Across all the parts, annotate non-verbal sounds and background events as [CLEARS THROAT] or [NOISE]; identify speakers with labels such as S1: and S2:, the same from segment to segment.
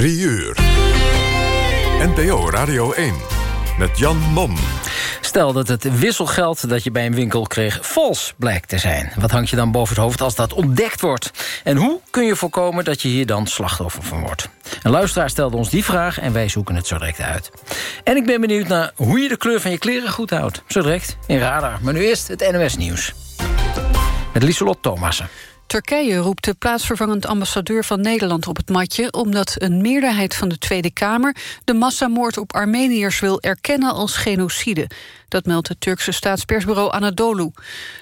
S1: 3 uur. NPO Radio 1 met Jan Mom.
S2: Stel dat het wisselgeld dat je bij een winkel kreeg vals blijkt te zijn. Wat hangt je dan boven het hoofd als dat ontdekt wordt? En hoe kun je voorkomen dat je hier dan slachtoffer van wordt? Een luisteraar stelde ons die vraag en wij zoeken het zo direct uit. En ik ben benieuwd naar hoe je de kleur van je kleren goed houdt. Zo direct in Radar. Maar nu eerst het NOS Nieuws. Met Lieselot Thomassen.
S3: Turkije roept de plaatsvervangend ambassadeur van Nederland op het matje... omdat een meerderheid van de Tweede Kamer... de massamoord op Armeniërs wil erkennen als genocide. Dat meldt het Turkse staatspersbureau Anadolu.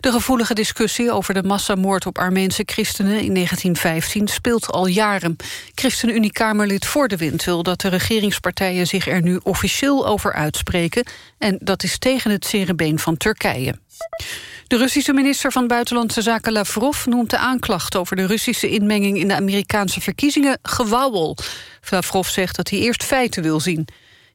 S3: De gevoelige discussie over de massamoord op Armeense christenen in 1915 speelt al jaren. ChristenUnie-Kamerlid Voor de Wind wil dat de regeringspartijen zich er nu officieel over uitspreken. En dat is tegen het cerebeen van Turkije. De Russische minister van Buitenlandse Zaken Lavrov noemt de aanklacht over de Russische inmenging in de Amerikaanse verkiezingen gewauwel. Lavrov zegt dat hij eerst feiten wil zien.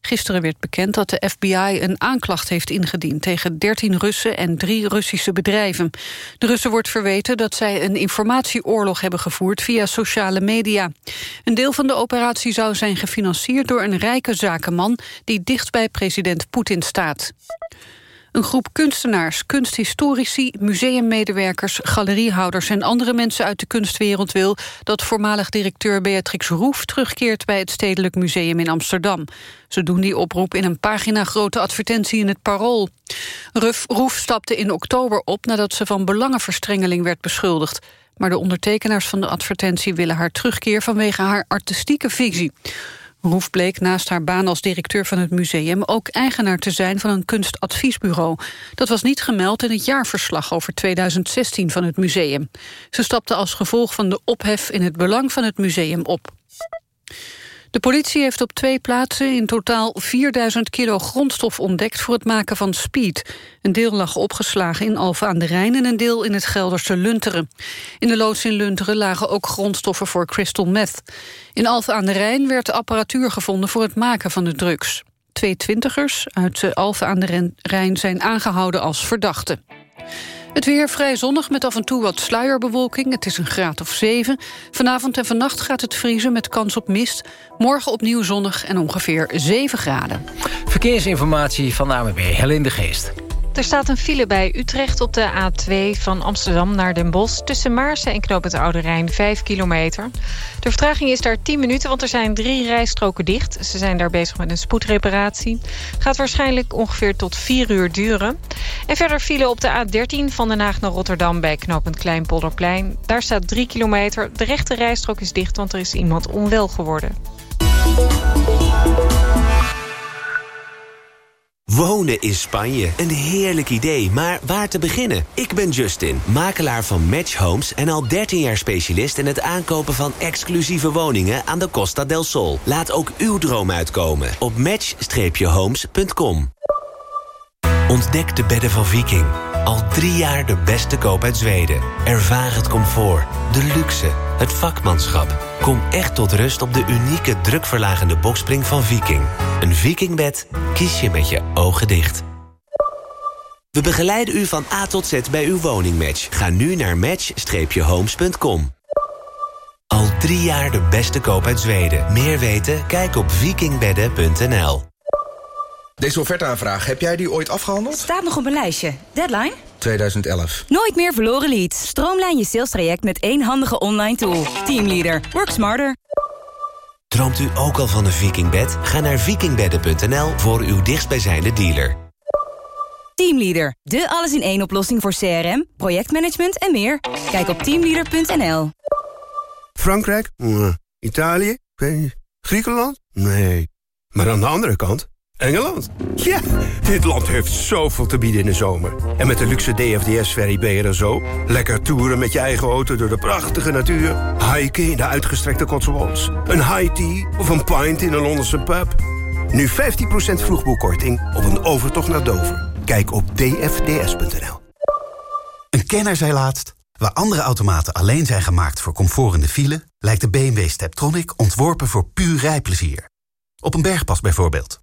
S3: Gisteren werd bekend dat de FBI een aanklacht heeft ingediend... tegen 13 Russen en drie Russische bedrijven. De Russen wordt verweten dat zij een informatieoorlog hebben gevoerd... via sociale media. Een deel van de operatie zou zijn gefinancierd door een rijke zakenman... die dicht bij president Poetin staat. Een groep kunstenaars, kunsthistorici, museummedewerkers... galeriehouders en andere mensen uit de kunstwereld wil... dat voormalig directeur Beatrix Roef terugkeert... bij het Stedelijk Museum in Amsterdam. Ze doen die oproep in een pagina-grote advertentie in het Parool. Ruf, Roef stapte in oktober op nadat ze van belangenverstrengeling werd beschuldigd. Maar de ondertekenaars van de advertentie willen haar terugkeer... vanwege haar artistieke visie. Roef bleek naast haar baan als directeur van het museum... ook eigenaar te zijn van een kunstadviesbureau. Dat was niet gemeld in het jaarverslag over 2016 van het museum. Ze stapte als gevolg van de ophef in het belang van het museum op. De politie heeft op twee plaatsen in totaal 4000 kilo grondstof ontdekt voor het maken van speed. Een deel lag opgeslagen in Alphen aan de Rijn en een deel in het Gelderse Lunteren. In de loods in Lunteren lagen ook grondstoffen voor crystal meth. In Alphen aan de Rijn werd apparatuur gevonden voor het maken van de drugs. Twee twintigers uit Alphen aan de Rijn zijn aangehouden als verdachten. Het weer vrij zonnig met af en toe wat sluierbewolking. Het is een graad of 7. Vanavond en vannacht gaat het vriezen met kans op mist. Morgen opnieuw zonnig en ongeveer 7 graden.
S2: Verkeersinformatie van AMB, Helene de Geest.
S4: Er staat een file bij Utrecht op de A2 van Amsterdam naar Den Bosch... tussen Maarsen en Knoop het Oude Rijn, 5 kilometer. De vertraging is daar 10 minuten, want er zijn drie rijstroken dicht. Ze zijn daar bezig met een spoedreparatie. Gaat waarschijnlijk ongeveer tot 4 uur duren. En verder file op de A13 van Den Haag naar Rotterdam... bij knooppunt Kleinpolderplein. Daar staat 3 kilometer. De rechte rijstrook is dicht, want er is iemand onwel geworden.
S5: Wonen in Spanje. Een heerlijk idee, maar waar te beginnen? Ik ben Justin, makelaar van Match Homes... en al 13 jaar specialist in het aankopen van exclusieve woningen... aan de Costa del Sol. Laat ook uw droom uitkomen op match-homes.com. Ontdek de bedden van Viking. Al drie jaar de beste koop uit Zweden. Ervaar het comfort, de luxe, het vakmanschap. Kom echt tot rust op de unieke drukverlagende bokspring van Viking. Een Vikingbed kies je met je ogen dicht. We begeleiden u van A tot Z bij uw woningmatch. Ga nu naar match-homes.com. Al drie jaar de beste koop uit Zweden. Meer weten? Kijk op vikingbedden.nl.
S6: Deze offerteaanvraag, heb jij die ooit afgehandeld?
S7: Staat nog op mijn lijstje. Deadline?
S6: 2011.
S7: Nooit meer verloren leads. Stroomlijn je sales traject met één handige online tool. Teamleader. Work smarter.
S5: Droomt u ook al van een vikingbed? Ga naar vikingbedden.nl voor uw dichtstbijzijnde dealer.
S7: Teamleader. De alles-in-één oplossing voor CRM, projectmanagement en meer. Kijk op teamleader.nl.
S8: Frankrijk? Italië? Griekenland? Nee. Maar aan de andere kant... Engeland? Ja, dit land heeft zoveel te bieden in de zomer. En met de luxe DFDS-ferry ben je er zo. Lekker toeren met je eigen auto door de prachtige natuur. Hiken in de uitgestrekte Cotswolds. Een high tea of een pint in een Londense pub. Nu 15% vroegboekkorting op een overtocht naar Dover. Kijk op dfds.nl.
S9: Een kenner zei laatst... waar andere automaten alleen zijn gemaakt voor comfort in de file... lijkt de BMW Steptronic ontworpen voor puur rijplezier. Op een bergpas bijvoorbeeld.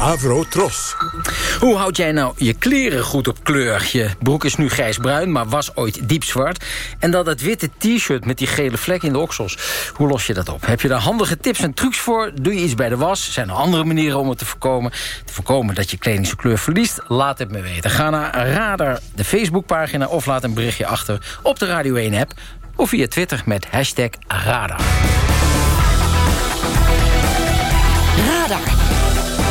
S10: Avro Tros.
S2: Hoe houd jij nou je kleren goed op kleur? Je broek is nu grijsbruin, maar was ooit diepzwart. En dan dat witte t-shirt met die gele vlek in de oksels. Hoe los je dat op? Heb je daar handige tips en trucs voor? Doe je iets bij de was? Zijn er andere manieren om het te voorkomen? Te voorkomen dat je kleding zijn kleur verliest? Laat het me weten. Ga naar Radar, de Facebookpagina... of laat een berichtje achter op de Radio 1-app... of via Twitter met hashtag Radar.
S11: Radar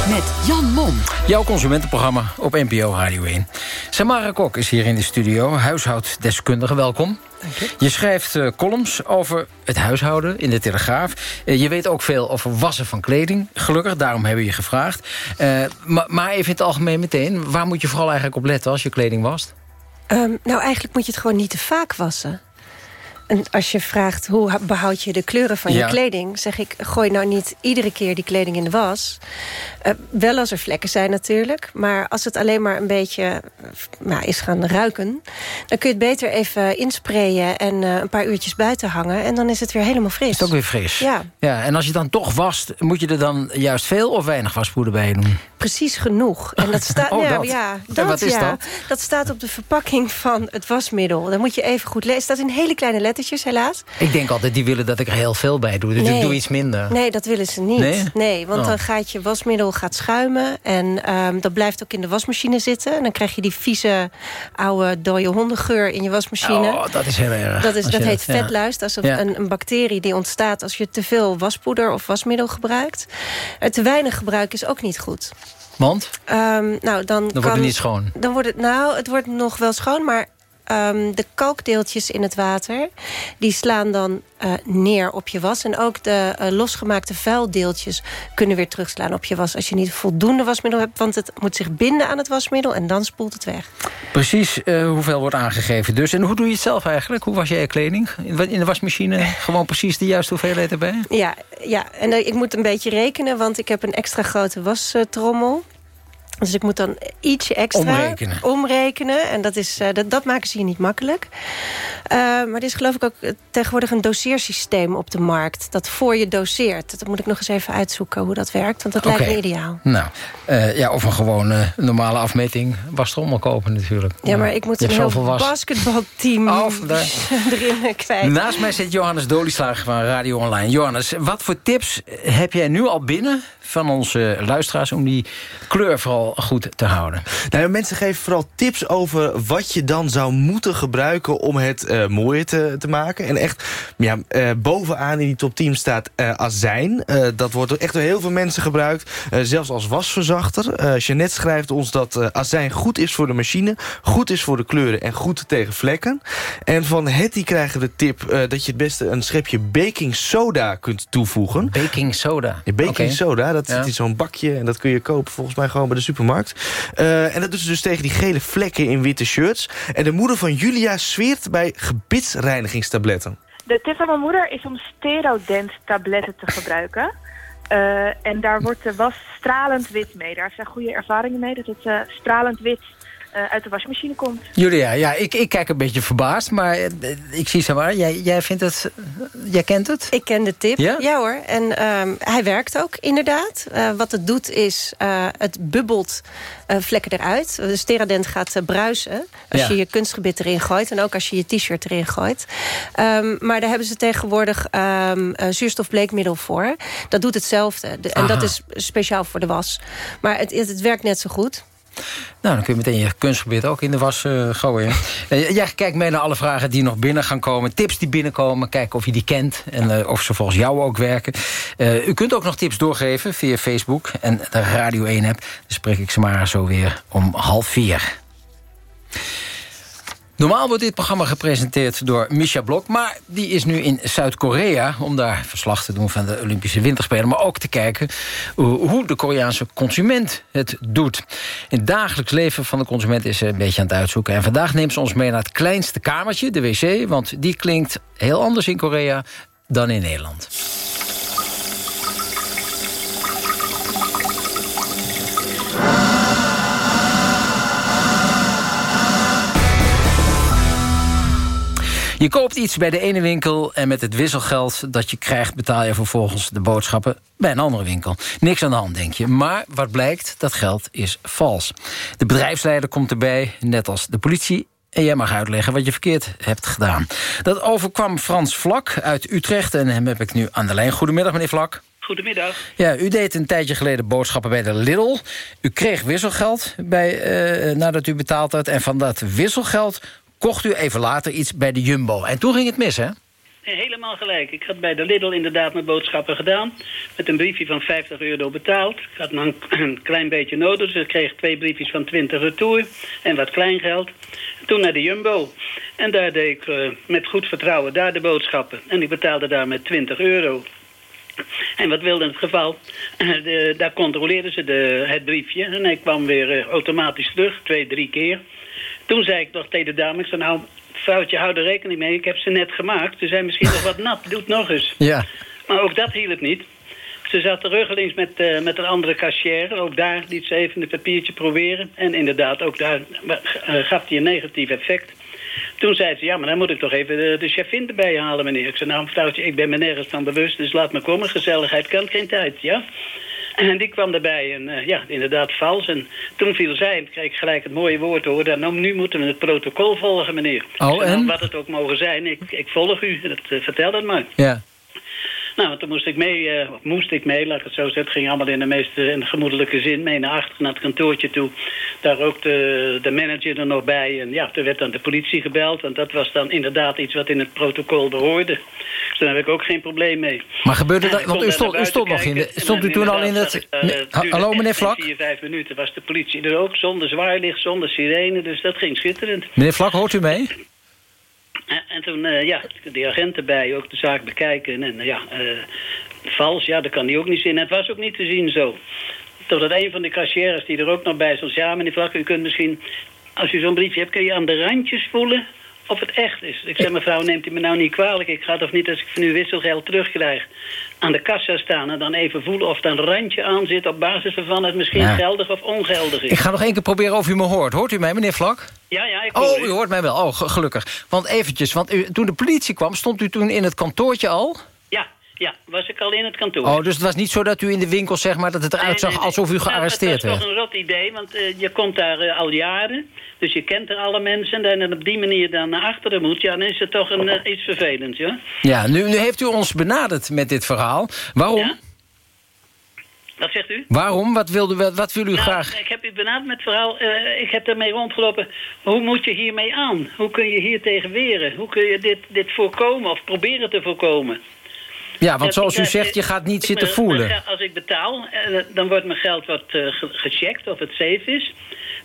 S11: met Jan Mom.
S2: Jouw consumentenprogramma op NPO Radio 1. Samara Kok is hier in de studio, huishouddeskundige. Welkom.
S12: Dank je.
S2: Je schrijft uh, columns over het huishouden in de Telegraaf. Uh, je weet ook veel over wassen van kleding. Gelukkig, daarom hebben we je gevraagd. Uh, maar, maar even in het algemeen meteen. Waar moet je vooral eigenlijk op letten als je kleding wast?
S12: Um, nou, eigenlijk moet je het gewoon niet te vaak wassen. En als je vraagt hoe behoud je de kleuren van
S2: Ja.
S12: je kleding... zeg ik, gooi nou niet iedere keer die kleding in de was. Eh, wel als er vlekken zijn natuurlijk. Maar als het alleen maar een beetje eh, nou, is gaan ruiken... dan kun je het beter even insprayen en eh, een paar uurtjes buiten hangen. En dan is het weer helemaal fris.
S2: Is het ook weer fris?
S12: Ja,
S2: ja. En als je dan toch wast, moet je er dan juist veel of weinig waspoeder bij doen?
S12: precies genoeg. En dat staat, [LAUGHS]
S2: Oh,
S12: ja,
S2: dat.
S12: ja,
S2: En
S12: dat,
S2: wat is
S12: ja.
S2: dat?
S12: Dat staat op de verpakking van het wasmiddel. Dan moet je even goed lezen. Het staat in hele kleine helaas.
S2: Ik denk altijd, die willen dat ik er heel veel bij doe. Dus ik doe iets minder.
S12: Nee, dat willen ze niet.
S2: Nee?
S12: Nee, want
S2: Oh.
S12: dan gaat je wasmiddel gaat schuimen. En ehm, dat blijft ook in de wasmachine zitten. En dan krijg je die vieze, oude, dode hondengeur in je wasmachine.
S2: Oh, dat is heel erg.
S12: Dat, is, dat heet vetluis. Dat is een,
S2: Ja.
S12: een, een bacterie die ontstaat als je te veel waspoeder of wasmiddel gebruikt. Eh, te weinig gebruik is ook niet goed.
S2: Want?
S12: Ehm, nou, dan
S2: Dan wordt het niet schoon.
S12: Dan wordt het, nou, het wordt nog wel schoon, maar ehm, de kalkdeeltjes in het water... die slaan dan eh, neer op je was. En ook de eh, losgemaakte vuildeeltjes kunnen weer terugslaan op je was... als je niet voldoende wasmiddel hebt, want het moet zich binden aan het wasmiddel... en dan spoelt het weg.
S2: Precies eh, hoeveel wordt aangegeven dus. En hoe doe je het zelf eigenlijk? Hoe was jij je kleding? In de wasmachine gewoon precies de juiste hoeveelheid erbij?
S12: Ja, ja. en ik moet een beetje rekenen, want ik heb een extra grote wastrommel... Dus ik moet dan ietsje extra
S2: Omrekenen.
S12: omrekenen. En dat, is, eh, dat, dat maken ze hier niet makkelijk. Eh, maar er is geloof ik ook tegenwoordig een doseersysteem op de markt. Dat voor je doseert. Dat moet ik nog eens even uitzoeken hoe dat werkt. Want dat lijkt me ideaal.
S2: Nou, eh, ja, of een gewone normale afmeting wastrommel kopen natuurlijk.
S12: Ja, maar ik moet een heel
S2: zoveel was.
S12: basketbalteam [LAUGHS]
S2: Oh, vandaar. [LAUGHS]
S12: erin kwijt.
S2: Naast mij zit Johannes Dolieslager van Radio Online. Johannes, wat voor tips heb jij nu al binnen van onze luisteraars... om die kleur vooral goed te houden?
S13: Nou, mensen geven vooral tips over wat je dan zou moeten gebruiken... om het eh, mooier te, te maken. En echt, ja, eh, bovenaan in die top 10 staat eh, azijn. Dat wordt echt door heel veel mensen gebruikt. zelfs als wasverzachter. Jeannette schrijft ons dat azijn goed is voor de machine... goed is voor de kleuren en goed tegen vlekken. En van Hetty krijgen we de tip dat je het beste een schepje baking soda kunt toevoegen.
S2: Baking soda?
S13: Ja, baking soda, dat
S2: Ja.
S13: zit in zo'n bakje... en dat kun je kopen volgens mij gewoon bij de Eh, en dat doet ze dus tegen die gele vlekken in witte shirts. En de moeder van Julia zweert bij gebitsreinigingstabletten.
S14: De tip van mijn moeder is om Sterodent tabletten te gebruiken. Eh, en daar wordt de was stralend wit mee. Daar heeft zij goede ervaringen mee dat het eh, stralend wit uit de wasmachine komt.
S2: Julia, ja, ik, ik kijk een beetje verbaasd, maar eh, ik zie ze maar. Jij, jij vindt het, jij kent het?
S12: Ik ken de tip,
S2: Ja?
S12: ja, hoor. En ehm, hij werkt ook, inderdaad. Eh, wat het doet is, eh, het bubbelt eh, vlekken eruit. De steradent gaat eh, bruisen als
S2: Ja.
S12: je je kunstgebit erin gooit. En ook als je je t-shirt erin gooit. Ehm, maar daar hebben ze tegenwoordig ehm, eh, zuurstofbleekmiddel voor. Dat doet hetzelfde. De- en dat is speciaal voor de was. Maar het, het, het werkt net zo goed.
S2: Nou, dan kun je meteen je kunstgebied ook in de was eh, gooien. [LAUGHS] Eh, jij kijkt mee naar alle vragen die nog binnen gaan komen. Tips die binnenkomen. Kijken of je die kent. En eh, of ze volgens jou ook werken. U kunt ook nog tips doorgeven via Facebook en de Radio 1-app. Dan spreek ik ze maar zo weer om half vier. Normaal wordt dit programma gepresenteerd door Misha Blok... maar die is nu in Zuid-Korea om daar verslag te doen van de Olympische Winterspelen... maar ook te kijken hoe de Koreaanse consument het doet. In het dagelijks leven van de consument is ze een beetje aan het uitzoeken. En vandaag neemt ze ons mee naar het kleinste kamertje, de wc... want die klinkt heel anders in Korea dan in Nederland. Je koopt iets bij de ene winkel en met het wisselgeld dat je krijgt... betaal je vervolgens de boodschappen bij een andere winkel. Niks aan de hand, denk je. Maar wat blijkt, dat geld is vals. De bedrijfsleider komt erbij, net als de politie... En jij mag uitleggen wat je verkeerd hebt gedaan. Dat overkwam Frans Vlak uit Utrecht en hem heb ik nu aan de lijn. Goedemiddag, meneer Vlak.
S15: Goedemiddag.
S2: Ja, u deed een tijdje geleden boodschappen bij de Lidl. U kreeg wisselgeld bij, eh, nadat u betaald had. En van dat wisselgeld kocht u even later iets bij de Jumbo. En toen ging het mis, hè?
S15: Helemaal gelijk. Ik had bij de Lidl inderdaad mijn boodschappen gedaan. Met een briefje van 50 euro betaald. Ik had nog [CLEARS THROAT] een, klein beetje nodig, dus ik kreeg twee briefjes van 20 retour. En wat kleingeld. Toen naar de Jumbo. En daar deed ik uh, met goed vertrouwen daar de boodschappen. En ik betaalde daar met 20 euro. En wat wilde het geval? [CLEARS THROAT] De, daar controleerden ze de, het briefje. En hij kwam weer uh, automatisch terug, twee, drie keer. Toen zei ik nog tegen de dame, ik zei nou, vrouwtje, hou er rekening mee. Ik heb ze net gemaakt. Ze zijn misschien nog wat [LAUGHS] nat. Doe het nog eens.
S2: Ja.
S15: Maar ook dat hielp niet. Ze zat ruggelings met, uh, met een andere cashier. Ook daar liet ze even het papiertje proberen. En inderdaad, ook daar uh, gaf hij een negatief effect. Toen zei ze, ja, maar dan moet ik toch even de, de chefin erbij halen, meneer. Ik zei, nou, vrouwtje, ik ben me nergens van bewust, dus laat me komen. Gezelligheid kan geen tijd, ja? En die kwam erbij en uh, ja, inderdaad vals. En toen viel zij en kreeg ik gelijk het mooie woord te horen. Nou, nu moeten we het protocol volgen, meneer.
S2: Oh,
S15: zei,
S2: en?
S15: nou, wat het ook mogen zijn, ik, ik volg u. Dat, uh, vertel het maar.
S2: Ja.
S15: Nou, toen moest ik mee, uh, moest ik mee, laat ik het zo zeggen. Het ging allemaal in de meest in de gemoedelijke zin mee naar achter, naar het kantoortje toe. Daar ook de, de manager er nog bij. En ja, toen werd dan de politie gebeld. Want dat was dan inderdaad iets wat in het protocol behoorde. Dus daar heb ik ook geen probleem mee.
S2: Maar gebeurde dat, want u stond, u stond nog in de, stond u toen al in het...
S15: Uh,
S2: Hallo, meneer Vlak?
S15: vier, vijf minuten was de politie er ook, zonder zwaailicht, zonder sirene. Dus dat ging schitterend.
S2: Meneer Vlak, hoort u mee?
S15: En toen, uh, ja, de agent erbij, ook de zaak bekijken. En uh, ja, uh, vals, ja, dat kan die ook niet zien. Het was ook niet te zien zo. Totdat een van de cashiers die er ook nog bij stond... ja, meneer Vlak, u kunt misschien... als u zo'n briefje hebt, kun je aan de randjes voelen of het echt is. Ik zeg, mevrouw, neemt u me nou niet kwalijk. Ik ga toch niet, als ik van u wisselgeld terugkrijg... aan de kassa staan en dan even voelen of er een randje aan zit... op basis waarvan het misschien ja. geldig of ongeldig is.
S2: Ik ga nog één keer proberen of u me hoort. Hoort u mij, meneer Vlak?
S15: Ja, ja, ik hoor
S2: Oh, u hoort mij wel. Oh, gelukkig. Want eventjes, want u, toen de politie kwam... stond u toen in het kantoortje al?
S15: Ja, was ik al in het kantoor.
S2: Oh, dus het was niet zo dat u in de winkel, zeg maar... dat het eruit zag nee, nee, alsof u gearresteerd
S15: werd?
S2: Nou,
S15: dat is toch een rot idee, want uh, je komt daar uh, al jaren... dus je kent er alle mensen... en op die manier dan naar achteren moet... ja, dan is het toch een, uh, iets vervelends, ja?
S2: Ja, nu, nu heeft u ons benaderd met dit verhaal. Waarom? Ja?
S15: Wat zegt u?
S2: Waarom? Wat, wilde, wat, wat wil u
S15: nou,
S2: graag?
S15: Ik heb u benaderd met het verhaal. Uh, ik heb ermee rondgelopen. Hoe moet je hiermee aan? Hoe kun je hier tegen weren? Hoe kun je dit, dit voorkomen of proberen te voorkomen?
S2: Ja, want zoals u zegt, je gaat niet zitten voelen.
S15: Als ik betaal, dan wordt mijn geld wat uh, gecheckt of het safe is.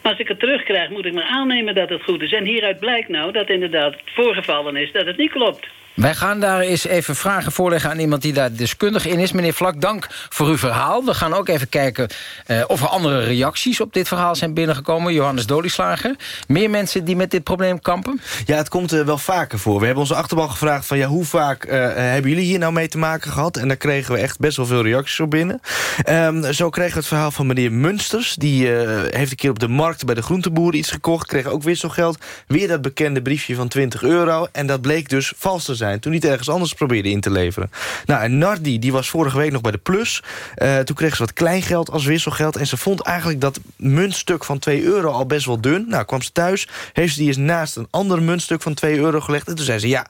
S15: Maar als ik het terugkrijg, moet ik maar aannemen dat het goed is. En hieruit blijkt nou dat inderdaad het voorgevallen is dat het niet klopt.
S2: Wij gaan daar eens even vragen voorleggen aan iemand die daar deskundig in is. Meneer Vlak, dank voor uw verhaal. We gaan ook even kijken uh, of er andere reacties op dit verhaal zijn binnengekomen. Johannes Dolieslager. Meer mensen die met dit probleem kampen?
S13: Ja, het komt uh, wel vaker voor. We hebben onze achterban gevraagd van ja, hoe vaak uh, hebben jullie hier nou mee te maken gehad? En daar kregen we echt best wel veel reacties op binnen. Um, zo kregen we het verhaal van meneer Munsters. Die heeft een keer op de markt bij de groenteboer iets gekocht. Kreeg ook wisselgeld. Weer dat bekende briefje van 20 euro. En dat bleek dus vals te zijn toen niet ergens anders probeerde in te leveren. Nou, en Nardi die was vorige week nog bij de Plus. Uh, toen kreeg ze wat kleingeld als wisselgeld... en ze vond eigenlijk dat muntstuk van 2 euro al best wel dun. Nou, kwam ze thuis, heeft ze die eens naast een ander muntstuk van 2 euro gelegd... en toen zei ze, ja,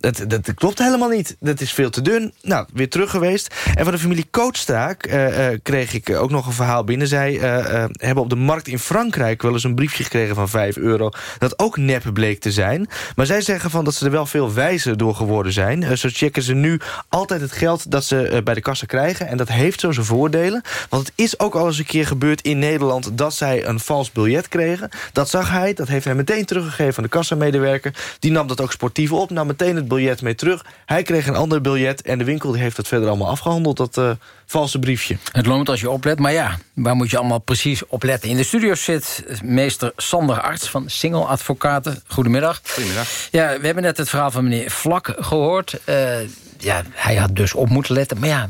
S13: dat, dat, klopt helemaal niet. Dat is veel te dun. Nou, weer terug geweest. En van de familie Kootstraak uh, uh, kreeg ik ook nog een verhaal binnen. Zij uh, hebben op de markt in Frankrijk wel eens een briefje gekregen van 5 euro. Dat ook nep bleek te zijn. Maar zij zeggen van dat ze er wel veel wijzer door geworden zijn. zo checken ze nu altijd het geld dat ze bij de kassa krijgen. En dat heeft zo zijn voordelen. Want het is ook al eens een keer gebeurd in Nederland... dat zij een vals biljet kregen. Dat zag hij. Dat heeft hij meteen teruggegeven aan de kassamedewerker. Die nam dat ook sportief op. Nam meteen het biljet mee terug. Hij kreeg een ander biljet en de winkel heeft het verder allemaal afgehandeld, dat uh, valse briefje.
S2: Het loont als je oplet, maar ja, waar moet je allemaal precies op letten? In de studio zit meester Sander Arts van Single Advocaten. Goedemiddag.
S6: Goedemiddag.
S2: Ja, we hebben net het verhaal van meneer Vlak gehoord. Uh, ja, hij had dus op moeten letten, maar ja,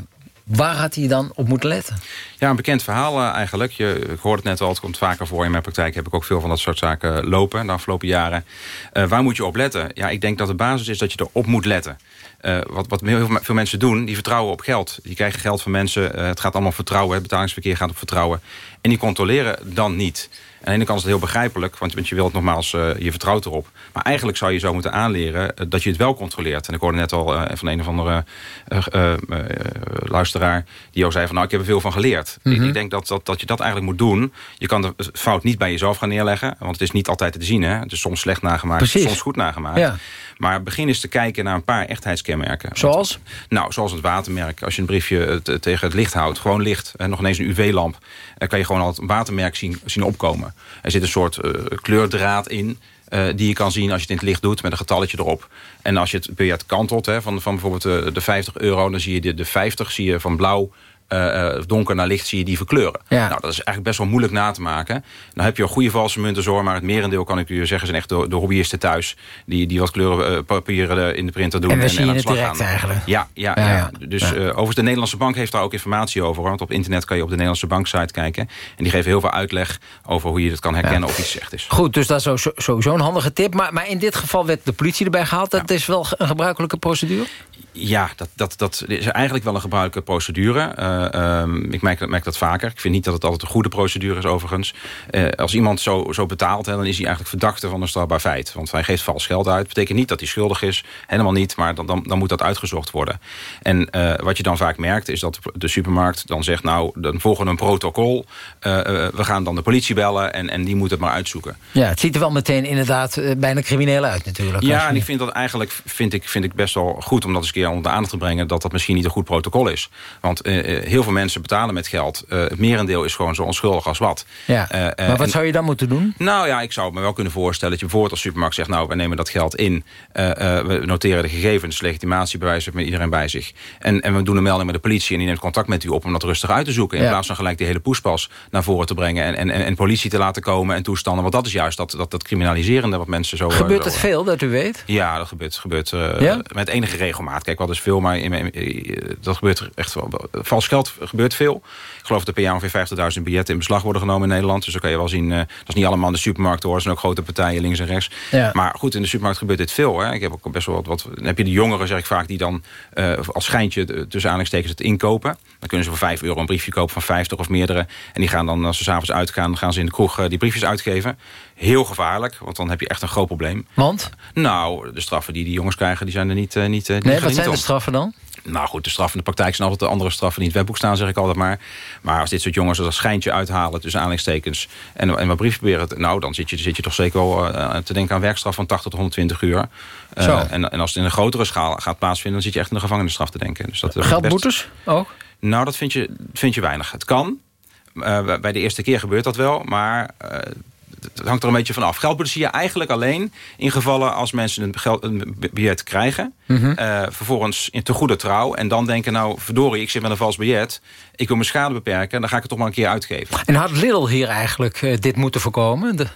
S2: Waar had hij dan op moeten letten?
S16: Ja, een bekend verhaal uh, eigenlijk. Je, ik hoorde het net al, het komt vaker voor. In mijn praktijk heb ik ook veel van dat soort zaken lopen de afgelopen jaren. Uh, waar moet je op letten? Ja, ik denk dat de basis is dat je erop moet letten. Uh, wat, wat heel veel mensen doen, die vertrouwen op geld. Die krijgen geld van mensen, het gaat allemaal vertrouwen. Het betalingsverkeer gaat op vertrouwen. En die controleren dan niet. Aan de ene kant is het heel begrijpelijk, want, je wilt nogmaals, uh, je vertrouwt erop. Maar eigenlijk zou je zo moeten aanleren uh, dat je het wel controleert. En ik hoorde net al uh, van een of andere luisteraar... die ook zei van, nou, ik heb er veel van geleerd. Mm -hmm. ik, ik, denk dat, dat, dat je dat eigenlijk moet doen. Je kan de fout niet bij jezelf gaan neerleggen. Want het is niet altijd te zien, hè. Het is soms slecht nagemaakt, Precies. soms goed nagemaakt. Ja. Maar begin eens te kijken naar een paar echtheidskenmerken.
S2: Zoals?
S16: Nou, zoals het watermerk. Als je een briefje tegen het licht houdt, gewoon licht... en nog ineens een UV-lamp... dan kan je gewoon al het watermerk zien, zien opkomen. Er zit een soort uh, kleurdraad in... Uh, die je kan zien als je het in het licht doet met een getalletje erop. En als je het biljet kantelt, hè, van, van bijvoorbeeld de, de 50 euro... dan zie je de, de 50 zie je van blauw uh, donker naar licht zie je die verkleuren. Ja. Nou, dat is eigenlijk best wel moeilijk na te maken. Dan heb je een goede valse munten hoor, maar het merendeel kan ik u zeggen zijn echt de, de hobbyisten thuis die, die wat kleuren uh, papieren in de printer doen.
S2: En, en, en aan de slag gaan. eigenlijk.
S16: Ja, ja, ja, ja. dus. Uh, overigens de Nederlandse bank heeft daar ook informatie over. Want op internet kan je op de Nederlandse banksite kijken. En die geven heel veel uitleg over hoe je het kan herkennen of iets echt is.
S2: Goed, dus dat is sowieso een handige tip. Maar, maar in dit geval werd de politie erbij gehaald. Dat is wel een gebruikelijke procedure?
S16: Ja, dat, dat, dat is eigenlijk wel een gebruikelijke procedure. Uh, um, ik merk, merk, dat vaker. Ik vind niet dat het altijd een goede procedure is overigens. Uh, als iemand zo, zo betaalt, hè, dan is hij eigenlijk verdachte van een strafbaar feit. Want hij geeft vals geld uit. Dat betekent niet dat hij schuldig is. Helemaal niet, maar dan, dan, dan moet dat uitgezocht worden. En uh, wat je dan vaak merkt, is dat de supermarkt dan zegt... nou, dan volgen we een protocol. we gaan dan de politie bellen en, en die moet het maar uitzoeken.
S2: Ja, het ziet er wel meteen inderdaad bijna crimineel uit natuurlijk.
S16: Ja, en ik vind dat eigenlijk vind ik, vind ik best wel goed... om dat eens een keer onder de aandacht te brengen... dat dat misschien niet een goed protocol is. Want heel veel mensen betalen met geld. Uh, het merendeel is gewoon zo onschuldig als wat.
S2: Ja. Maar wat en, zou je dan moeten doen?
S16: Nou ja, ik zou me wel kunnen voorstellen... dat je bijvoorbeeld als supermarkt zegt... nou, we nemen dat geld in. we noteren de gegevens, legitimatiebewijs met iedereen bij zich. En, en we doen een melding met de politie... en die neemt contact met u op om dat rustig uit te zoeken. In ja. plaats van gelijk die hele poespas naar voren te brengen... En, en, en, politie te laten komen en toestanden. Want dat is juist dat, dat, dat criminaliserende wat mensen zo...
S2: Gebeurt
S16: zo,
S2: het veel, dat u weet?
S16: Ja, dat gebeurt, gebeurt ja? met enige regelmaat. Kijk, wat is veel, maar in, in, dat gebeurt echt wel. Vals geld gebeurt veel. Ik geloof dat per jaar ongeveer 50.000 biljetten in beslag worden genomen in Nederland. Dus dan kan je wel zien, uh, dat is niet allemaal in de supermarkt hoor. Er zijn ook grote partijen links en rechts. Ja. Maar goed, in de supermarkt gebeurt dit veel. Hè. Ik heb ook best wel wat, wat dan heb je de jongeren, zeg ik vaak, die dan uh, als schijntje tussen aanhalingstekens het inkopen. Dan kunnen ze voor 5 euro een briefje kopen van 50 of meerdere. En die gaan dan, als ze s'avonds uitgaan, gaan ze in de kroeg uh, die briefjes uitgeven. Heel gevaarlijk, want dan heb je echt een groot probleem.
S2: Want?
S16: Nou, de straffen die die jongens krijgen, die zijn er niet, uh, niet, niet
S2: Nee, wat zijn de straffen dan?
S16: Nou goed, de straffen in de praktijk zijn altijd de andere straffen die in het wetboek staan, zeg ik altijd maar. Maar als dit soort jongens dat schijntje uithalen tussen aanleidingstekens en, en wat brief proberen, nou dan zit je, zit je toch zeker wel uh, te denken aan werkstraf van 80 tot 120 uur. Uh, en, en als het in een grotere schaal gaat plaatsvinden, dan zit je echt in de gevangenisstraf te denken. Dus dat
S2: Geldboetes ook?
S16: Nou, dat vind je, vind je weinig. Het kan. Uh, bij de eerste keer gebeurt dat wel, maar het hangt er een beetje van af. Geldboete zie je eigenlijk alleen in gevallen als mensen een, geld, een biljet krijgen. Mm -hmm. uh, vervolgens in te goede trouw. En dan denken, nou verdorie, ik zit met een vals biljet. Ik wil mijn schade beperken. Dan ga ik het toch maar een keer uitgeven.
S2: En had Lidl hier eigenlijk uh, dit moeten voorkomen? De,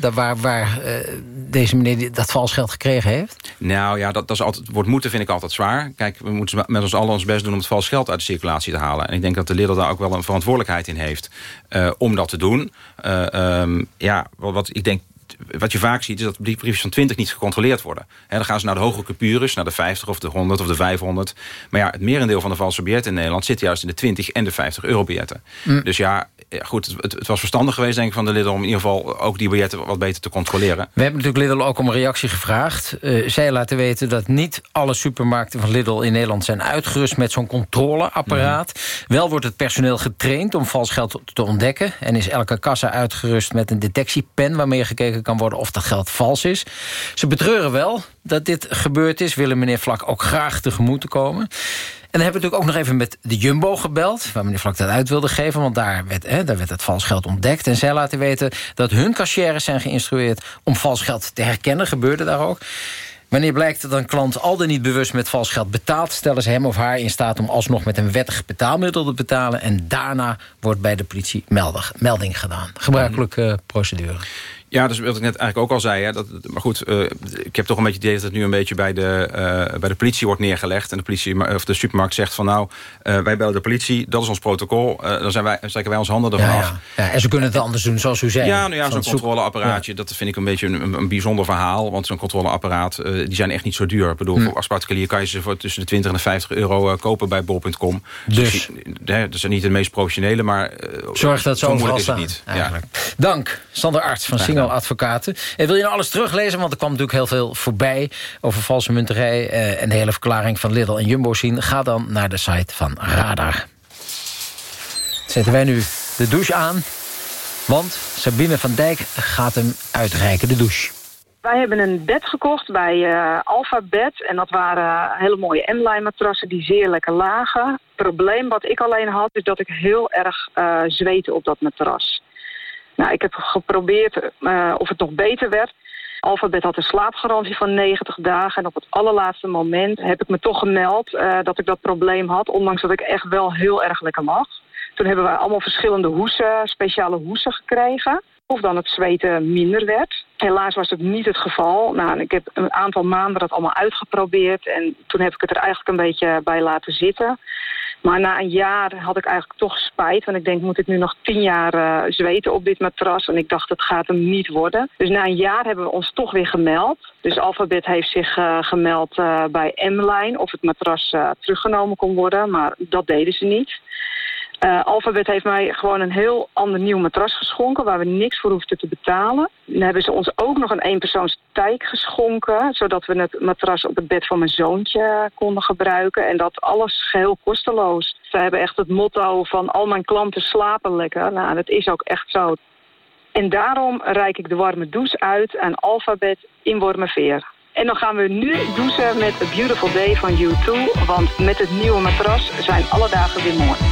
S2: de, waar waar uh, deze meneer dat vals geld gekregen heeft?
S16: Nou ja, dat, dat is altijd, wordt moeten vind ik altijd zwaar. Kijk, we moeten met ons allen ons best doen om het vals geld uit de circulatie te halen. En ik denk dat de Lidl daar ook wel een verantwoordelijkheid in heeft. om dat te doen. Um, ja, wat ik denk wat je vaak ziet is dat die briefjes van 20 niet gecontroleerd worden. He, dan gaan ze naar de hogere cupures, naar de 50 of de 100 of de 500. Maar ja, het merendeel van de valse biljetten in Nederland... zit juist in de 20 en de 50 euro biljetten. Mm. Dus ja, goed, het, het, was verstandig geweest denk ik van de Lidl... om in ieder geval ook die biljetten wat beter te controleren.
S2: We hebben natuurlijk Lidl ook om een reactie gevraagd. Uh, zij laten weten dat niet alle supermarkten van Lidl in Nederland... zijn uitgerust met zo'n controleapparaat. Mm. Wel wordt het personeel getraind om vals geld te ontdekken... en is elke kassa uitgerust met een detectiepen... waarmee gekeken kan worden of dat geld vals is. Ze betreuren wel dat dit gebeurd is. Willen meneer Vlak ook graag tegemoet te komen. En dan hebben we natuurlijk ook nog even met de Jumbo gebeld... waar meneer Vlak dat uit wilde geven, want daar werd, hè, daar werd het vals geld ontdekt. En zij laten weten dat hun cashiers zijn geïnstrueerd... om vals geld te herkennen, gebeurde daar ook. Wanneer blijkt dat een klant al dan niet bewust met vals geld betaalt... stellen ze hem of haar in staat om alsnog met een wettig betaalmiddel te betalen... en daarna wordt bij de politie melding gedaan. Gebruikelijke procedure.
S16: Ja, dus wat ik net eigenlijk ook al zei. Hè, dat, maar goed, eh, ik heb toch een beetje het idee dat het nu een beetje bij de, uh, bij de politie wordt neergelegd. En de, politie, of de supermarkt zegt van nou, uh, wij bellen de politie, dat is ons protocol. dan zijn wij, steken wij ons handen ervan
S2: ja,
S16: af.
S2: Ja. en ze kunnen het anders doen zoals u zei.
S16: Ja, nou ja, zo'n controleapparaatje, dat vind ik een beetje een, een bijzonder verhaal. Want zo'n controleapparaat, die zijn echt niet zo duur. Ik bedoel, hm. als particulier kan je ze voor tussen de 20 en de 50 euro kopen bij bol.com.
S2: Dus? dus
S16: dat zijn niet de meest professionele, maar
S2: Zorg dat ze overal
S16: is het niet. Ja.
S2: Dank, Sander Arts van Advocaten. En wil je nou alles teruglezen? Want er kwam natuurlijk heel veel voorbij over valse munterij... Eh, en de hele verklaring van Lidl en Jumbo zien. Ga dan naar de site van Radar. Zetten wij nu de douche aan. Want Sabine van Dijk gaat hem uitreiken, de douche.
S17: Wij hebben een bed gekocht bij uh, Alpha Bed. En dat waren hele mooie M-line matrassen die zeer lekker lagen. Probleem wat ik alleen had is dat ik heel erg uh, op dat matras. Nou, ik heb geprobeerd uh, of het nog beter werd. Alphabet had een slaapgarantie van 90 dagen. En op het allerlaatste moment heb ik me toch gemeld uh, dat ik dat probleem had. Ondanks dat ik echt wel heel erg lekker lag. Toen hebben we allemaal verschillende hoesen, speciale hoesen gekregen. Of dan het zweten minder werd. Helaas was het niet het geval. Nou, ik heb een aantal maanden dat allemaal uitgeprobeerd. En toen heb ik het er eigenlijk een beetje bij laten zitten. Maar na een jaar had ik eigenlijk toch spijt. Want ik denk, moet ik nu nog tien jaar uh, zweten op dit matras? En ik dacht, het gaat hem niet worden. Dus na een jaar hebben we ons toch weer gemeld. Dus Alphabet heeft zich uh, gemeld uh, bij M-Line... of het matras teruggenomen kon worden. Maar dat deden ze niet. Uh, Alphabet heeft mij gewoon een heel ander nieuw matras geschonken... waar we niks voor hoefden te betalen. Dan hebben ze ons ook nog een eenpersoons tijk geschonken... zodat we het matras op het bed van mijn zoontje konden gebruiken. En dat alles geheel kosteloos. Ze hebben echt het motto van al mijn klanten slapen lekker. Nou, dat is ook echt zo. En daarom reik ik de warme douche uit aan Alphabet in Wormerveer. En dan gaan we nu douchen met A Beautiful Day van U2... want met het nieuwe matras zijn alle dagen weer mooi.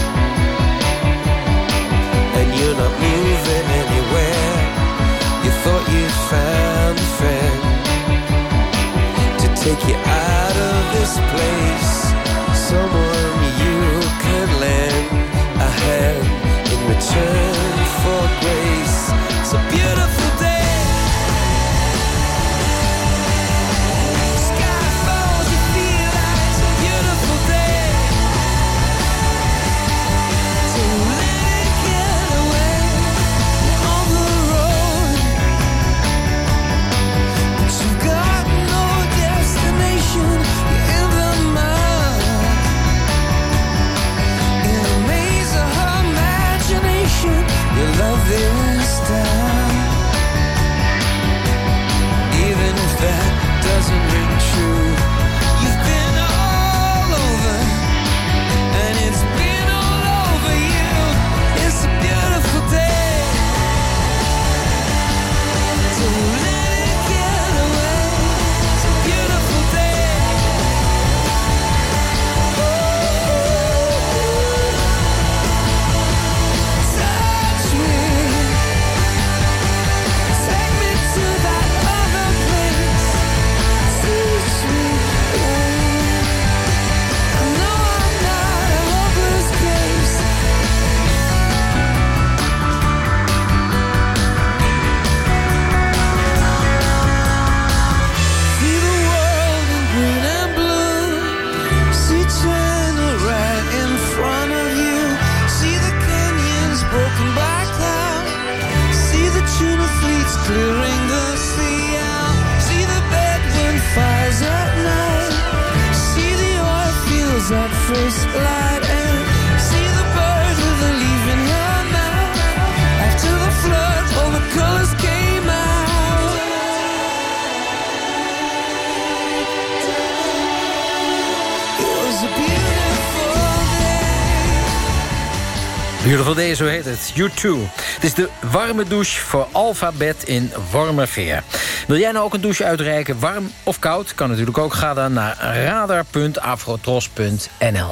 S18: take you out of this place. Someone you could lend a hand In return for grace. It's a beautiful at first light. Beautiful day.
S2: Zo heet het. You too. Het is de warme douche voor alfabet in warme veer. Wil jij nou ook een douche uitreiken, warm of koud? Kan natuurlijk ook. Ga dan naar radar.afrotros.nl.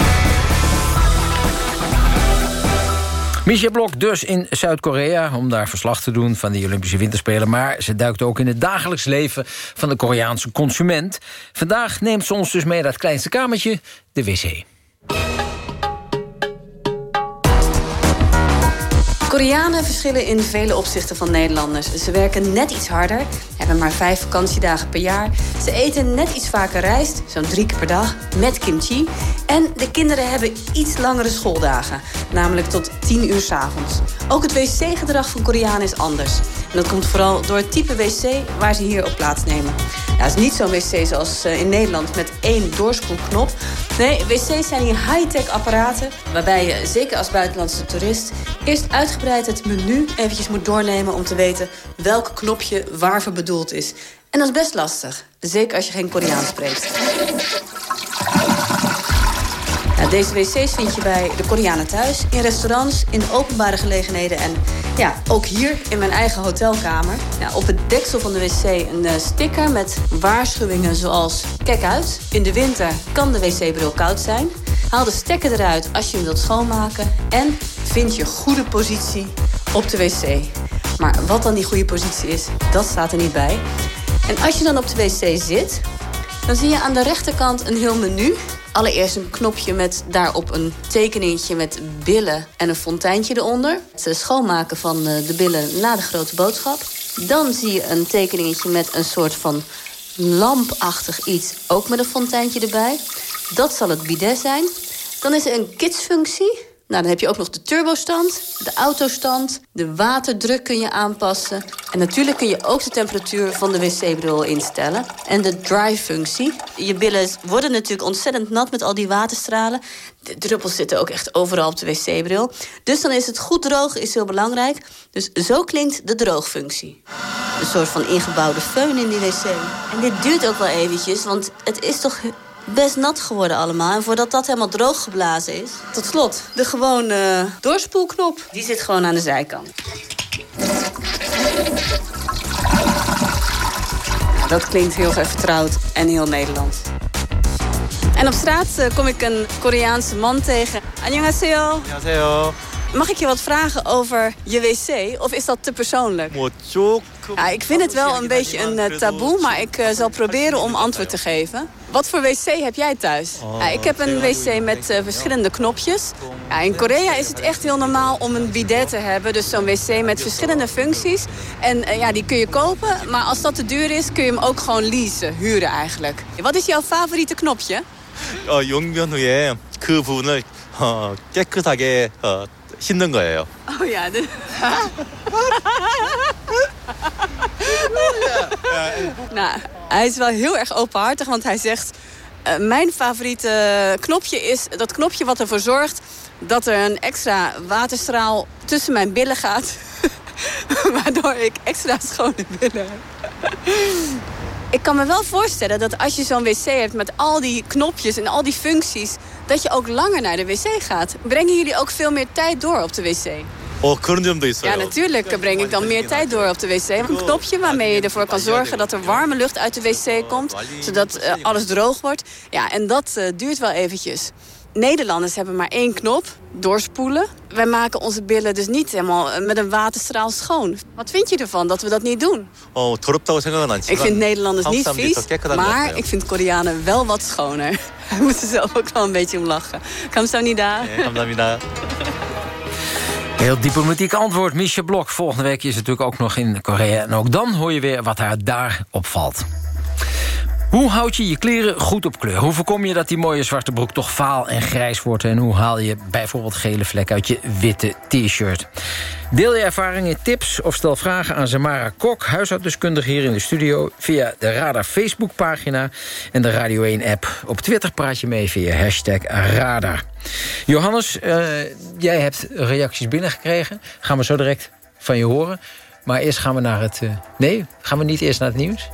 S2: Misha Blok dus in Zuid-Korea om daar verslag te doen van de Olympische Winterspelen. Maar ze duikt ook in het dagelijks leven van de Koreaanse consument. Vandaag neemt ze ons dus mee naar het kleinste kamertje, de wc.
S19: Koreanen verschillen in vele opzichten van Nederlanders. Ze werken net iets harder, hebben maar vijf vakantiedagen per jaar. Ze eten net iets vaker rijst, zo'n drie keer per dag, met kimchi. En de kinderen hebben iets langere schooldagen, namelijk tot tien uur 's avonds. Ook het wc-gedrag van Koreanen is anders. En dat komt vooral door het type wc waar ze hier op plaatsnemen. Ja, het is niet zo'n wc zoals eh, in Nederland met één doorspoelknop. Nee, wc's zijn hier high-tech apparaten... waarbij je, zeker als buitenlandse toerist... eerst uitgebreid het menu eventjes moet doornemen... om te weten welk knopje waarvoor bedoeld is. En dat is best lastig. Zeker als je geen Koreaans spreekt. Ja, deze wc's vind je bij de Koreanen thuis, in restaurants, in openbare gelegenheden en ja, ook hier in mijn eigen hotelkamer. Ja, op het deksel van de wc een eh, sticker met waarschuwingen zoals... Kijk uit, in de winter kan de wc-bril koud zijn. Haal de stekker eruit als je hem wilt schoonmaken. En vind je goede positie op de wc. Maar wat dan die goede positie is, dat staat er niet bij. En als je dan op de wc zit, dan zie je aan de rechterkant een heel menu. Allereerst een knopje met daarop een tekeningetje met billen en een fonteintje eronder. Het schoonmaken van eh, de billen na de grote boodschap. Dan zie je een tekeningetje met een soort van lampachtig iets, ook met een fonteintje erbij. Dat zal het bidet zijn. Dan is er een kidsfunctie. Nou, dan heb je ook nog de turbostand, de autostand, de waterdruk kun je aanpassen. En natuurlijk kun je ook de temperatuur van de wc-bril instellen. En de dry-functie. Je billen worden natuurlijk ontzettend nat met al die waterstralen. De druppels zitten ook echt overal op de wc-bril. Dus dan is het goed drogen is heel belangrijk. Dus zo klinkt de droogfunctie. Een soort van ingebouwde föhn in die wc. En dit duurt ook wel eventjes, want het is toch best nat geworden allemaal. En voordat dat helemaal droog geblazen is... Tot slot, de gewone doorspoelknop. Die zit gewoon aan de zijkant. Dat klinkt heel vertrouwd en heel Nederlands. En op straat uh, kom ik een Koreaanse man tegen. Annyeonghaseyo.
S20: Annyeonghaseyo.
S19: Mag ik je wat vragen over je wc? Of is dat te persoonlijk? Ja, ik vind het wel een beetje een uh, taboe, maar ik uh, zal proberen om antwoord te geven. Wat voor wc heb jij thuis? Ja, ik heb een wc met uh, verschillende knopjes. Ja, in Korea is het echt heel normaal om een bidet te hebben. Dus zo'n wc met verschillende functies. En ja, die kun je kopen, maar als dat te duur is... kun je hem ook gewoon leasen, huren eigenlijk. Wat is jouw favoriete knopje?
S20: 어, 용변 후에 그 부분을 어, 깨끗하게 어, 씻는 거예요.
S19: Oh [LAUGHS] ja, de... nou, hij is wel heel erg openhartig, want hij zegt... Uh, mijn favoriete knopje is dat knopje wat ervoor zorgt... dat er een extra waterstraal tussen mijn billen gaat. [LAUGHS] Waardoor ik extra schone billen heb. Ik kan me wel voorstellen dat als je zo'n wc hebt met al die knopjes en al die functies... dat je ook langer naar de wc gaat. Brengen jullie ook veel meer tijd door op de
S20: oh, wc?
S19: Ja, natuurlijk breng ik dan meer tijd door op de wc. Een knopje waarmee je ervoor kan zorgen dat er warme lucht uit de wc komt. Zodat eh, alles droog wordt. Ja, en dat eh, duurt wel eventjes. Nederlanders hebben maar één knop, doorspoelen. Wij maken onze billen dus niet helemaal eh, met een waterstraal schoon. Wat vind je ervan dat we dat niet doen?
S20: Oh,
S19: Ik vind Nederlanders niet vies, maar ik vind Koreanen wel wat schoner. [LAUGHS] Hij moeten zelf ook wel een beetje om lachen. Kamsahamnida.
S20: Kamsahamnida.
S2: Heel diplomatiek antwoord, Michel Blok. Volgende week is natuurlijk ook nog in Korea. En ook dan hoor je weer wat haar daar opvalt. Hoe houd je je kleren goed op kleur? Hoe voorkom je dat die mooie zwarte broek toch vaal en grijs wordt? En hoe haal je bijvoorbeeld gele vlekken uit je witte t-shirt? Deel je ervaringen, tips of stel vragen aan Zamara Kok... huishoudenskundige hier in de studio... via de Radar Facebookpagina en de Radio 1-app. Op Twitter praat je mee via hashtag Radar. Johannes, uh, jij hebt reacties binnengekregen. Gaan we zo direct van je horen. Maar eerst gaan we naar het... Uh, nee, gaan we niet eerst naar het nieuws?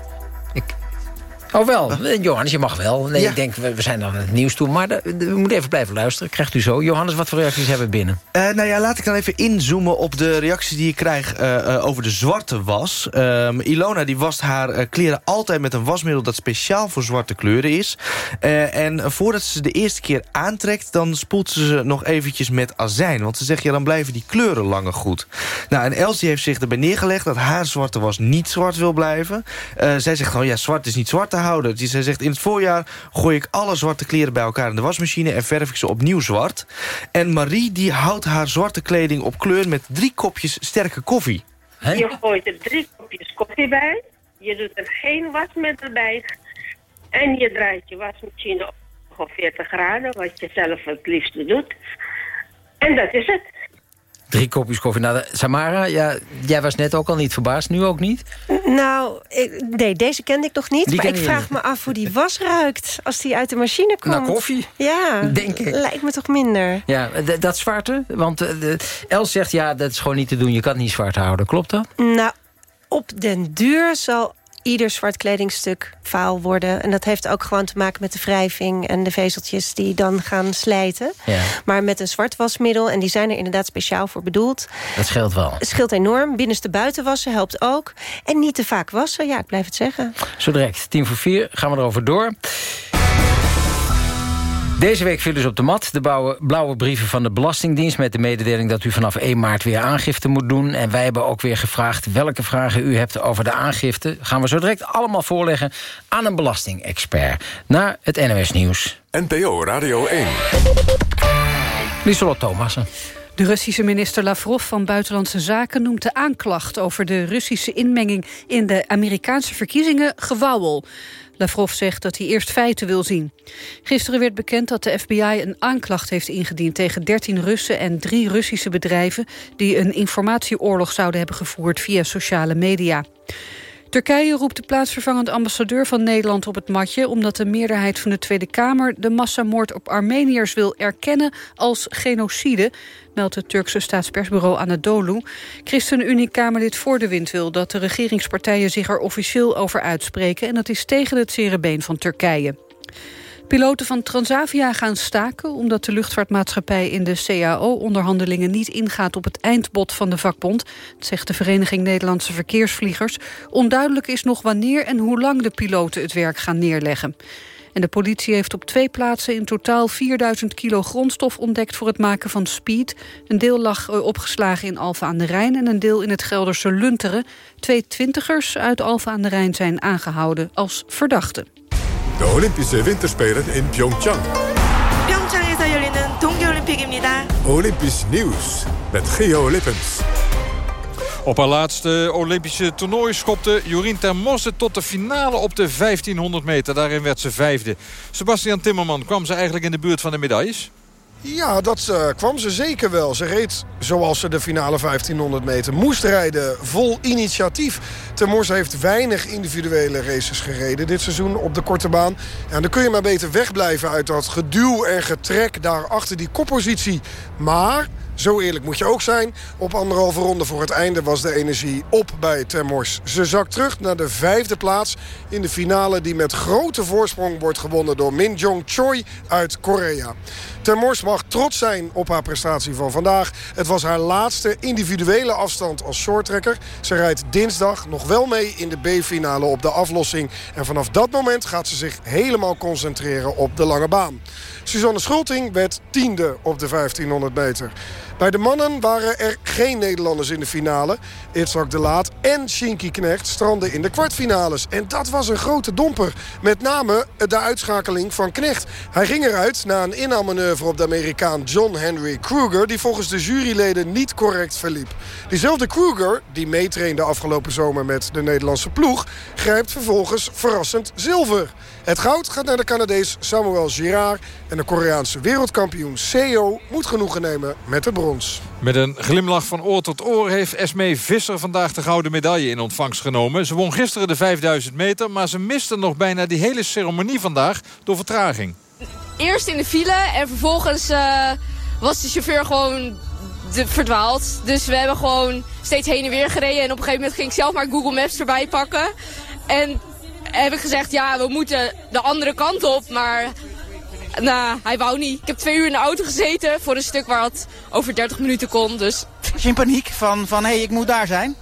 S2: Oh wel, Eh, [LAUGHS] Johannes, je mag wel. Nee,
S13: Ja.
S2: ik denk, we, zijn dan aan het nieuws toe. Maar de- we moeten even blijven luisteren. Krijgt u zo. Johannes, wat voor reacties hebben we binnen?
S13: Eh, nou ja, laat ik dan even inzoomen op de reacties die ik krijg eh, eh, over de zwarte was. Ehm, Ilona die wast haar eh, kleren altijd met een wasmiddel dat speciaal voor zwarte kleuren is. Eh, en voordat ze ze de eerste keer aantrekt, dan spoelt ze ze nog eventjes met azijn. Want ze zegt, ja, dan blijven die kleuren langer goed. Nou, en Elsie heeft zich erbij neergelegd dat haar zwarte was niet zwart wil blijven. Eh, zij zegt gewoon, ja, zwart is niet zwart te houden. Dus zij zegt, in het voorjaar gooi ik alle zwarte kleren bij elkaar in de wasmachine... en verf ik ze opnieuw zwart. En Marie die houdt haar zwarte kleding op kleur met drie kopjes sterke koffie.
S21: Je gooit er drie kopjes koffie bij. Je doet er geen wasmiddel bij. En je draait je wasmachine op 40 graden, wat je zelf het liefste doet. En dat is het.
S2: Drie kopjes koffie. Nou, Samara, ja, jij was net ook al niet verbaasd. Nu ook niet?
S12: Nou, ik- nee, deze kende ik nog niet.
S2: Die
S12: maar ik vraag
S2: niet.
S12: me af hoe die was ruikt als die uit de machine komt.
S2: Naar koffie?
S12: Ja,
S2: Denk ik.
S12: lijkt me toch minder.
S2: Ja, dat zwarte. Want eh, de, Els zegt, ja, dat is gewoon niet te doen. Je kan het niet zwart houden. Klopt dat?
S12: Nou, op den duur zal ieder zwart kledingstuk vaal worden. En dat heeft ook gewoon te maken met de wrijving... en de vezeltjes die dan gaan slijten.
S2: Ja.
S12: Maar met een zwart wasmiddel, en die zijn er inderdaad speciaal voor bedoeld...
S2: Dat scheelt wel.
S12: Het scheelt enorm. Binnenste buiten wassen helpt ook. En niet te vaak wassen, ja, ik blijf het zeggen.
S2: Zo direct, tien voor vier, gaan we erover door. Deze week viel dus op de mat de blauwe, blauwe brieven van de Belastingdienst... met de mededeling dat u vanaf 1 maart weer aangifte moet doen. En wij hebben ook weer gevraagd welke vragen u hebt over de aangifte. Gaan we zo direct allemaal voorleggen aan een belastingexpert. Na het NOS Nieuws.
S1: NPO Radio 1.
S2: Lieselot Thomassen.
S3: De Russische minister Lavrov van Buitenlandse Zaken noemt de aanklacht over de Russische inmenging in de Amerikaanse verkiezingen gewauwel. Lavrov zegt dat hij eerst feiten wil zien. Gisteren werd bekend dat de FBI een aanklacht heeft ingediend tegen 13 Russen en drie Russische bedrijven die een informatieoorlog zouden hebben gevoerd via sociale media. Turkije roept de plaatsvervangend ambassadeur van Nederland op het matje... omdat de meerderheid van de Tweede Kamer de massamoord op Armeniërs wil erkennen als genocide, meldt het Turkse staatspersbureau Anadolu. ChristenUnie-Kamerlid Voor de Wind wil dat de regeringspartijen zich er officieel over uitspreken... en dat is tegen het zere van Turkije. Piloten van Transavia gaan staken omdat de luchtvaartmaatschappij in de CAO-onderhandelingen niet ingaat op het eindbod van de vakbond. Zegt de Vereniging Nederlandse Verkeersvliegers. Onduidelijk is nog wanneer en hoe lang de piloten het werk gaan neerleggen. En de politie heeft op twee plaatsen in totaal 4000 kilo grondstof ontdekt voor het maken van speed. Een deel lag eh, opgeslagen in Alphen aan de Rijn en een deel in het Gelderse Lunteren. Twee twintigers uit Alphen aan de Rijn zijn aangehouden als verdachten.
S1: De Olympische Winterspelen in Pyeongchang.
S22: 평창에서 열리는 동계올림픽입니다.
S1: Olympisch nieuws met Geo Lippens.
S23: Op haar laatste Olympische toernooi schopte Jorien Termos het tot de finale op de 1500 meter. Daarin werd ze vijfde. Sebastian Timmerman, kwam ze eigenlijk in de buurt van de medailles?
S24: Ja, dat eh, kwam ze zeker wel. Ze reed zoals ze de finale 1500 meter moest rijden. Vol initiatief. Temors heeft weinig individuele races gereden dit seizoen op de korte baan. En dan kun je maar beter wegblijven uit dat geduw en getrek daar achter die koppositie. Maar... Zo eerlijk moet je ook zijn. Op anderhalve ronde voor het einde was de energie op bij Termors. Ze zakt terug naar de vijfde plaats in de finale... die met grote voorsprong wordt gewonnen door Min Jong Choi uit Korea. Termors mag trots zijn op haar prestatie van vandaag. Het was haar laatste individuele afstand als shorttrekker. Ze rijdt dinsdag nog wel mee in de B-finale op de aflossing. En vanaf dat moment gaat ze zich helemaal concentreren op de lange baan. Suzanne Schulting werd tiende op de 1500 meter. Bij de mannen waren er geen Nederlanders in de finale. Itzhak de Laat en Shinky Knecht stranden in de kwartfinales. En dat was een grote domper. Met name de uitschakeling van Knecht. Hij ging eruit na een inhaalmanoeuvre op de Amerikaan John Henry Kruger... die volgens de juryleden niet correct verliep. Diezelfde Kruger, die meetrainde afgelopen zomer met de Nederlandse ploeg... grijpt vervolgens verrassend zilver. Het goud gaat naar de Canadees Samuel Girard... en de Koreaanse wereldkampioen Seo moet genoegen nemen met het
S23: Met een glimlach van oor tot oor heeft Esmee Visser vandaag de gouden medaille in ontvangst genomen. Ze won gisteren de 5000 meter, maar ze miste nog bijna die hele ceremonie vandaag door vertraging.
S25: Eerst in de file en vervolgens uh, was de chauffeur gewoon de, verdwaald. Dus we hebben gewoon steeds heen en weer gereden. En op een gegeven moment ging ik zelf maar Google Maps erbij pakken. En heb ik gezegd, ja, we moeten de andere kant op. Maar nou, hij wou niet. Ik heb twee uur in de auto gezeten voor een stuk waar het over 30 minuten kon. Dus.
S26: Was je in paniek van, van hé, hey, ik moet daar zijn?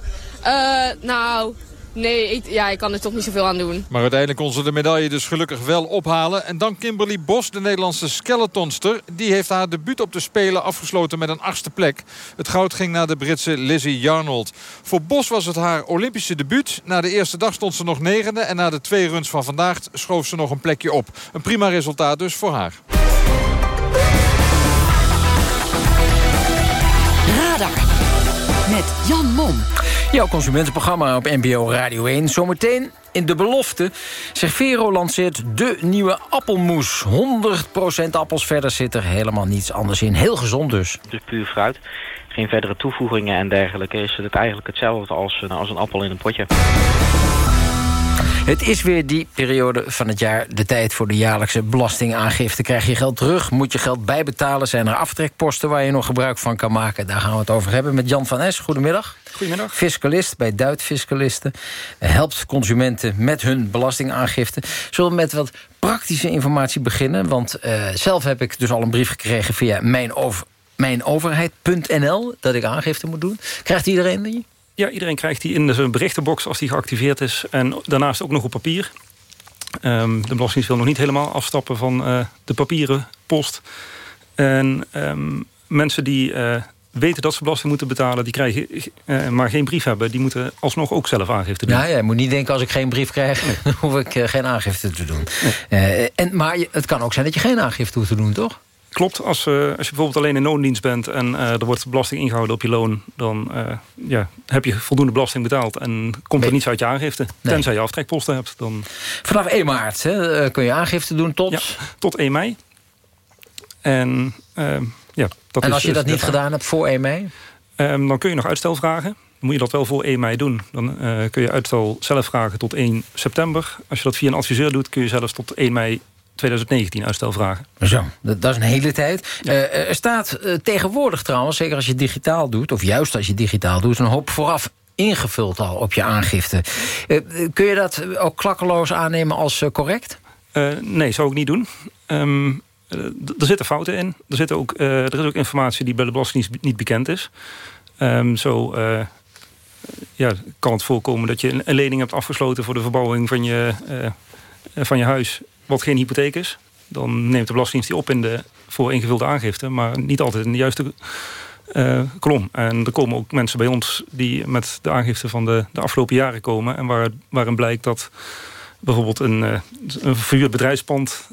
S25: Uh, nou, nee, ik, ja, ik kan er toch niet zoveel aan doen.
S23: Maar uiteindelijk kon ze de medaille dus gelukkig wel ophalen. En dan Kimberly Bos, de Nederlandse skeletonster. Die heeft haar debuut op de Spelen afgesloten met een achtste plek. Het goud ging naar de Britse Lizzie Jarnold. Voor Bos was het haar Olympische debuut. Na de eerste dag stond ze nog negende. En na de twee runs van vandaag schoof ze nog een plekje op. Een prima resultaat dus voor haar.
S11: Radar met Jan Mom.
S2: Jouw consumentenprogramma op NPO Radio 1. Zometeen in de belofte. Vero lanceert de nieuwe appelmoes. 100% appels verder zit er helemaal niets anders in. Heel gezond dus.
S27: Dus puur fruit. Geen verdere toevoegingen en dergelijke. Is het eigenlijk hetzelfde als, een- als een appel in een potje.
S2: Het is weer die periode van het jaar, de tijd voor de jaarlijkse belastingaangifte. Krijg je geld terug, moet je geld bijbetalen... zijn er aftrekposten waar je nog gebruik van kan maken. Daar gaan we het over hebben met Jan van Es. Goedemiddag.
S28: Goedemiddag.
S2: Fiscalist bij Duit Fiscalisten. Helpt consumenten met hun belastingaangifte. Zullen we met wat praktische informatie beginnen? Want eh, zelf heb ik dus al een brief gekregen via mijn over, mijnoverheid.nl... dat ik aangifte moet doen. Krijgt iedereen die?
S28: Ja, iedereen krijgt die in zijn berichtenbox als die geactiveerd is. En daarnaast ook nog op papier. Ehm, de Belastingdienst wil nog niet helemaal afstappen van eh, de papieren post. En ehm, mensen die eh, weten dat ze belasting moeten betalen... die krijgen eh, maar geen brief hebben... die moeten alsnog ook zelf aangifte doen.
S2: Ja, ja, je moet niet denken als ik geen brief krijg... [LAUGHS] hoef ik geen aangifte te doen. En, maar het kan ook zijn dat je geen aangifte hoeft te doen, toch?
S28: Klopt, als, eh, als je bijvoorbeeld alleen in loondienst bent... en eh, er wordt belasting ingehouden op je loon... dan eh, ja, heb je voldoende belasting betaald... en komt er niets uit je aangifte.
S2: Nee.
S28: Tenzij je aftrekposten hebt. Dan...
S2: Vanaf 1 maart hè, kun je aangifte doen tot...
S28: Ja, tot 1 mei. En, ehm, ja, dat
S2: en
S28: is
S2: als je
S28: dus
S2: dat niet gedaan hebt voor 1 mei?
S28: Ehm, dan kun je nog uitstel vragen. Moet je dat wel voor 1 mei doen. Dan kun je uitstel zelf vragen tot 1 september. Als je dat via een adviseur doet, kun je zelfs tot 1 mei 2019 uitstel vragen.
S2: Zo, dat, dat is een hele tijd. Eh, er staat eh, tegenwoordig trouwens, zeker als je digitaal doet... of juist als je digitaal doet, een hoop vooraf ingevuld al op je aangifte. Eh, eh, kun je dat ook klakkeloos aannemen als eh, correct?
S28: Eh, nee, zou ik niet doen. Ehm, eh, er zitten fouten in. Er, zitten ook, eh, er is ook informatie die bij de Belastingdienst niet bekend is. Ehm, zo eh, ja, kan het voorkomen dat je een- lening hebt afgesloten... voor de verbouwing van je, eh, eh, van je huis, wat geen hypotheek is. Dan neemt de Belastingdienst die op in de voor ingevulde aangifte... maar niet altijd in de juiste eh, kolom. En er komen ook mensen bij ons die met de aangifte van de, de afgelopen jaren komen... en waar, waarin blijkt dat bijvoorbeeld een, eh, een bedrijfspand...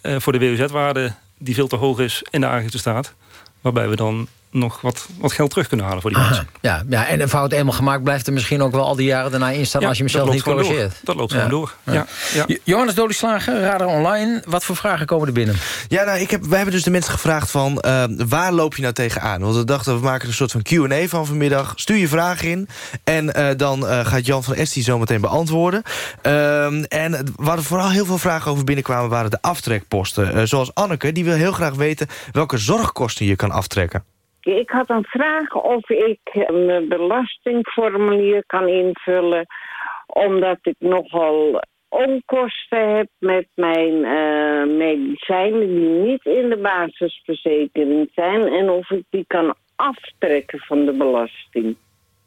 S28: eh, voor de WOZ-waarde die veel te hoog is in de aangifte staat. Waarbij we dan nog wat, wat geld terug kunnen halen voor die
S2: Aha,
S28: mensen.
S2: ja, ja, en een fout eenmaal gemaakt blijft er misschien ook wel al die jaren daarna in staan...
S28: Ja,
S2: als je hem
S28: dat
S2: zelf
S28: loopt
S2: niet
S28: door.
S2: corrigeert.
S28: Dat loopt gewoon door, ja. Ja.
S2: Jo- Johannes Dolieslager, Radar Online. Wat voor vragen komen er binnen?
S13: Ja, nou, ik heb, wij hebben dus de mensen gevraagd van... eh, waar loop je nou tegenaan? Want we dachten, we maken een soort van Q&A van vanmiddag. Stuur je vraag in. En eh, dan eh, gaat Jan van Esti zo meteen beantwoorden. Ehm, en waar er vooral heel veel vragen over binnenkwamen... waren de aftrekposten. Eh, zoals Anneke, die wil heel graag weten... welke zorgkosten je kan aftrekken.
S29: Ik had een vraag of ik een belastingformulier kan invullen... omdat ik nogal onkosten heb met mijn eh, medicijnen... die niet in de basisverzekering zijn... en of ik die kan aftrekken van de belasting.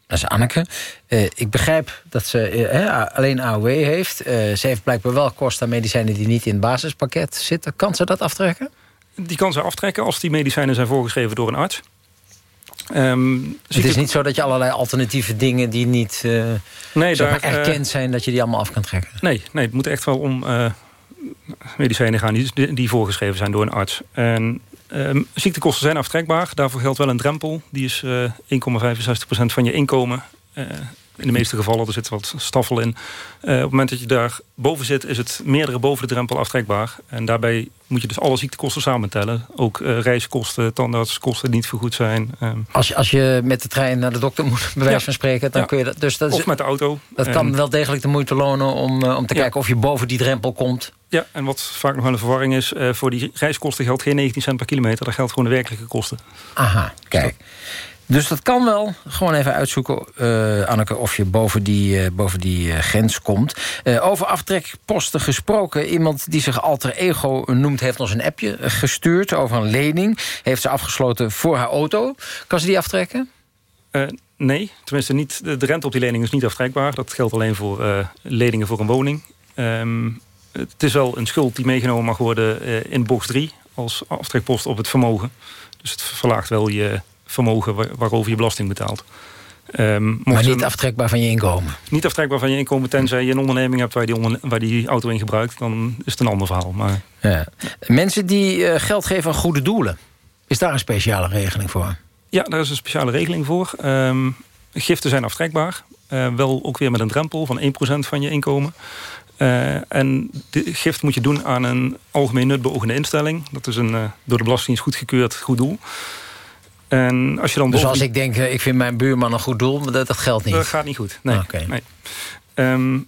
S2: Dat is Anneke. Eh, ik begrijp dat ze eh, alleen AOW heeft. Eh, ze heeft blijkbaar wel kosten aan medicijnen die niet in het basispakket zitten. Kan ze dat aftrekken?
S28: Die kan ze aftrekken als die medicijnen zijn voorgeschreven door een arts. Ehm,
S2: Het is niet zo dat je allerlei alternatieve dingen die niet eh,
S28: Nee,
S2: maar,
S28: daar, eh,
S2: erkend zijn... dat je die allemaal af kan trekken.
S28: Nee, nee het moet echt wel om eh, medicijnen gaan die, die voorgeschreven zijn door een arts. En ehm, ziektekosten zijn aftrekbaar. Daarvoor geldt wel een drempel. Die is eh 1,65% van je inkomen. In de meeste gevallen, er zit wat staffel in. Eh, op het moment dat je daar boven zit, is het meerdere boven de drempel aftrekbaar. En daarbij moet je dus alle ziektekosten samentellen. Ook eh, reiskosten, tandartskosten die niet vergoed zijn. ehm,
S2: Als je, als je met de trein naar de dokter moet, bij wijze van spreken... dan
S28: Ja.
S2: kun je dat... Dus dat is,
S28: of met de auto.
S2: dat kan wel degelijk de moeite lonen om, eh, om te
S28: Ja.
S2: kijken of je boven die drempel komt.
S28: Ja, en wat vaak nog wel een verwarring is... voor die reiskosten geldt geen 19 cent per kilometer. Dat geldt gewoon de werkelijke kosten.
S2: Aha, kijk. Dus dat kan wel. Gewoon even uitzoeken, uh, Anneke, of je boven die, uh, boven die uh, grens komt. over aftrekposten gesproken. Iemand die zich alter ego noemt... heeft ons een appje gestuurd over een lening. Heeft ze afgesloten voor haar auto. Kan ze die aftrekken?
S28: nee, tenminste niet, de rente op die lening is niet aftrekbaar. Dat geldt alleen voor leningen voor een woning. Um, het is wel een schuld die meegenomen mag worden in box 3... als aftrekpost op het vermogen. Dus het verlaagt wel je vermogen waar, waarover je belasting betaalt.
S2: Um, maar niet aftrekbaar van je inkomen?
S28: Niet aftrekbaar van je inkomen, tenzij je een onderneming hebt... waar die, waar die auto in gebruikt, dan is het een ander verhaal. Maar...
S2: Ja. Mensen die uh, geld geven aan goede doelen... is daar een speciale regeling voor?
S28: Ja, daar is een speciale regeling voor. Um, giften zijn aftrekbaar. Uh, wel ook weer met een drempel van 1% van je inkomen. Uh, en de gift moet je doen aan een algemeen nutbeoogende instelling. Dat is een door de Belastingdienst goedgekeurd goed doel. En als je dan
S2: dus als ik denk, ik vind mijn buurman een goed doel, maar dat, dat geldt niet?
S28: Dat gaat niet goed, nee. Okay. nee. Um,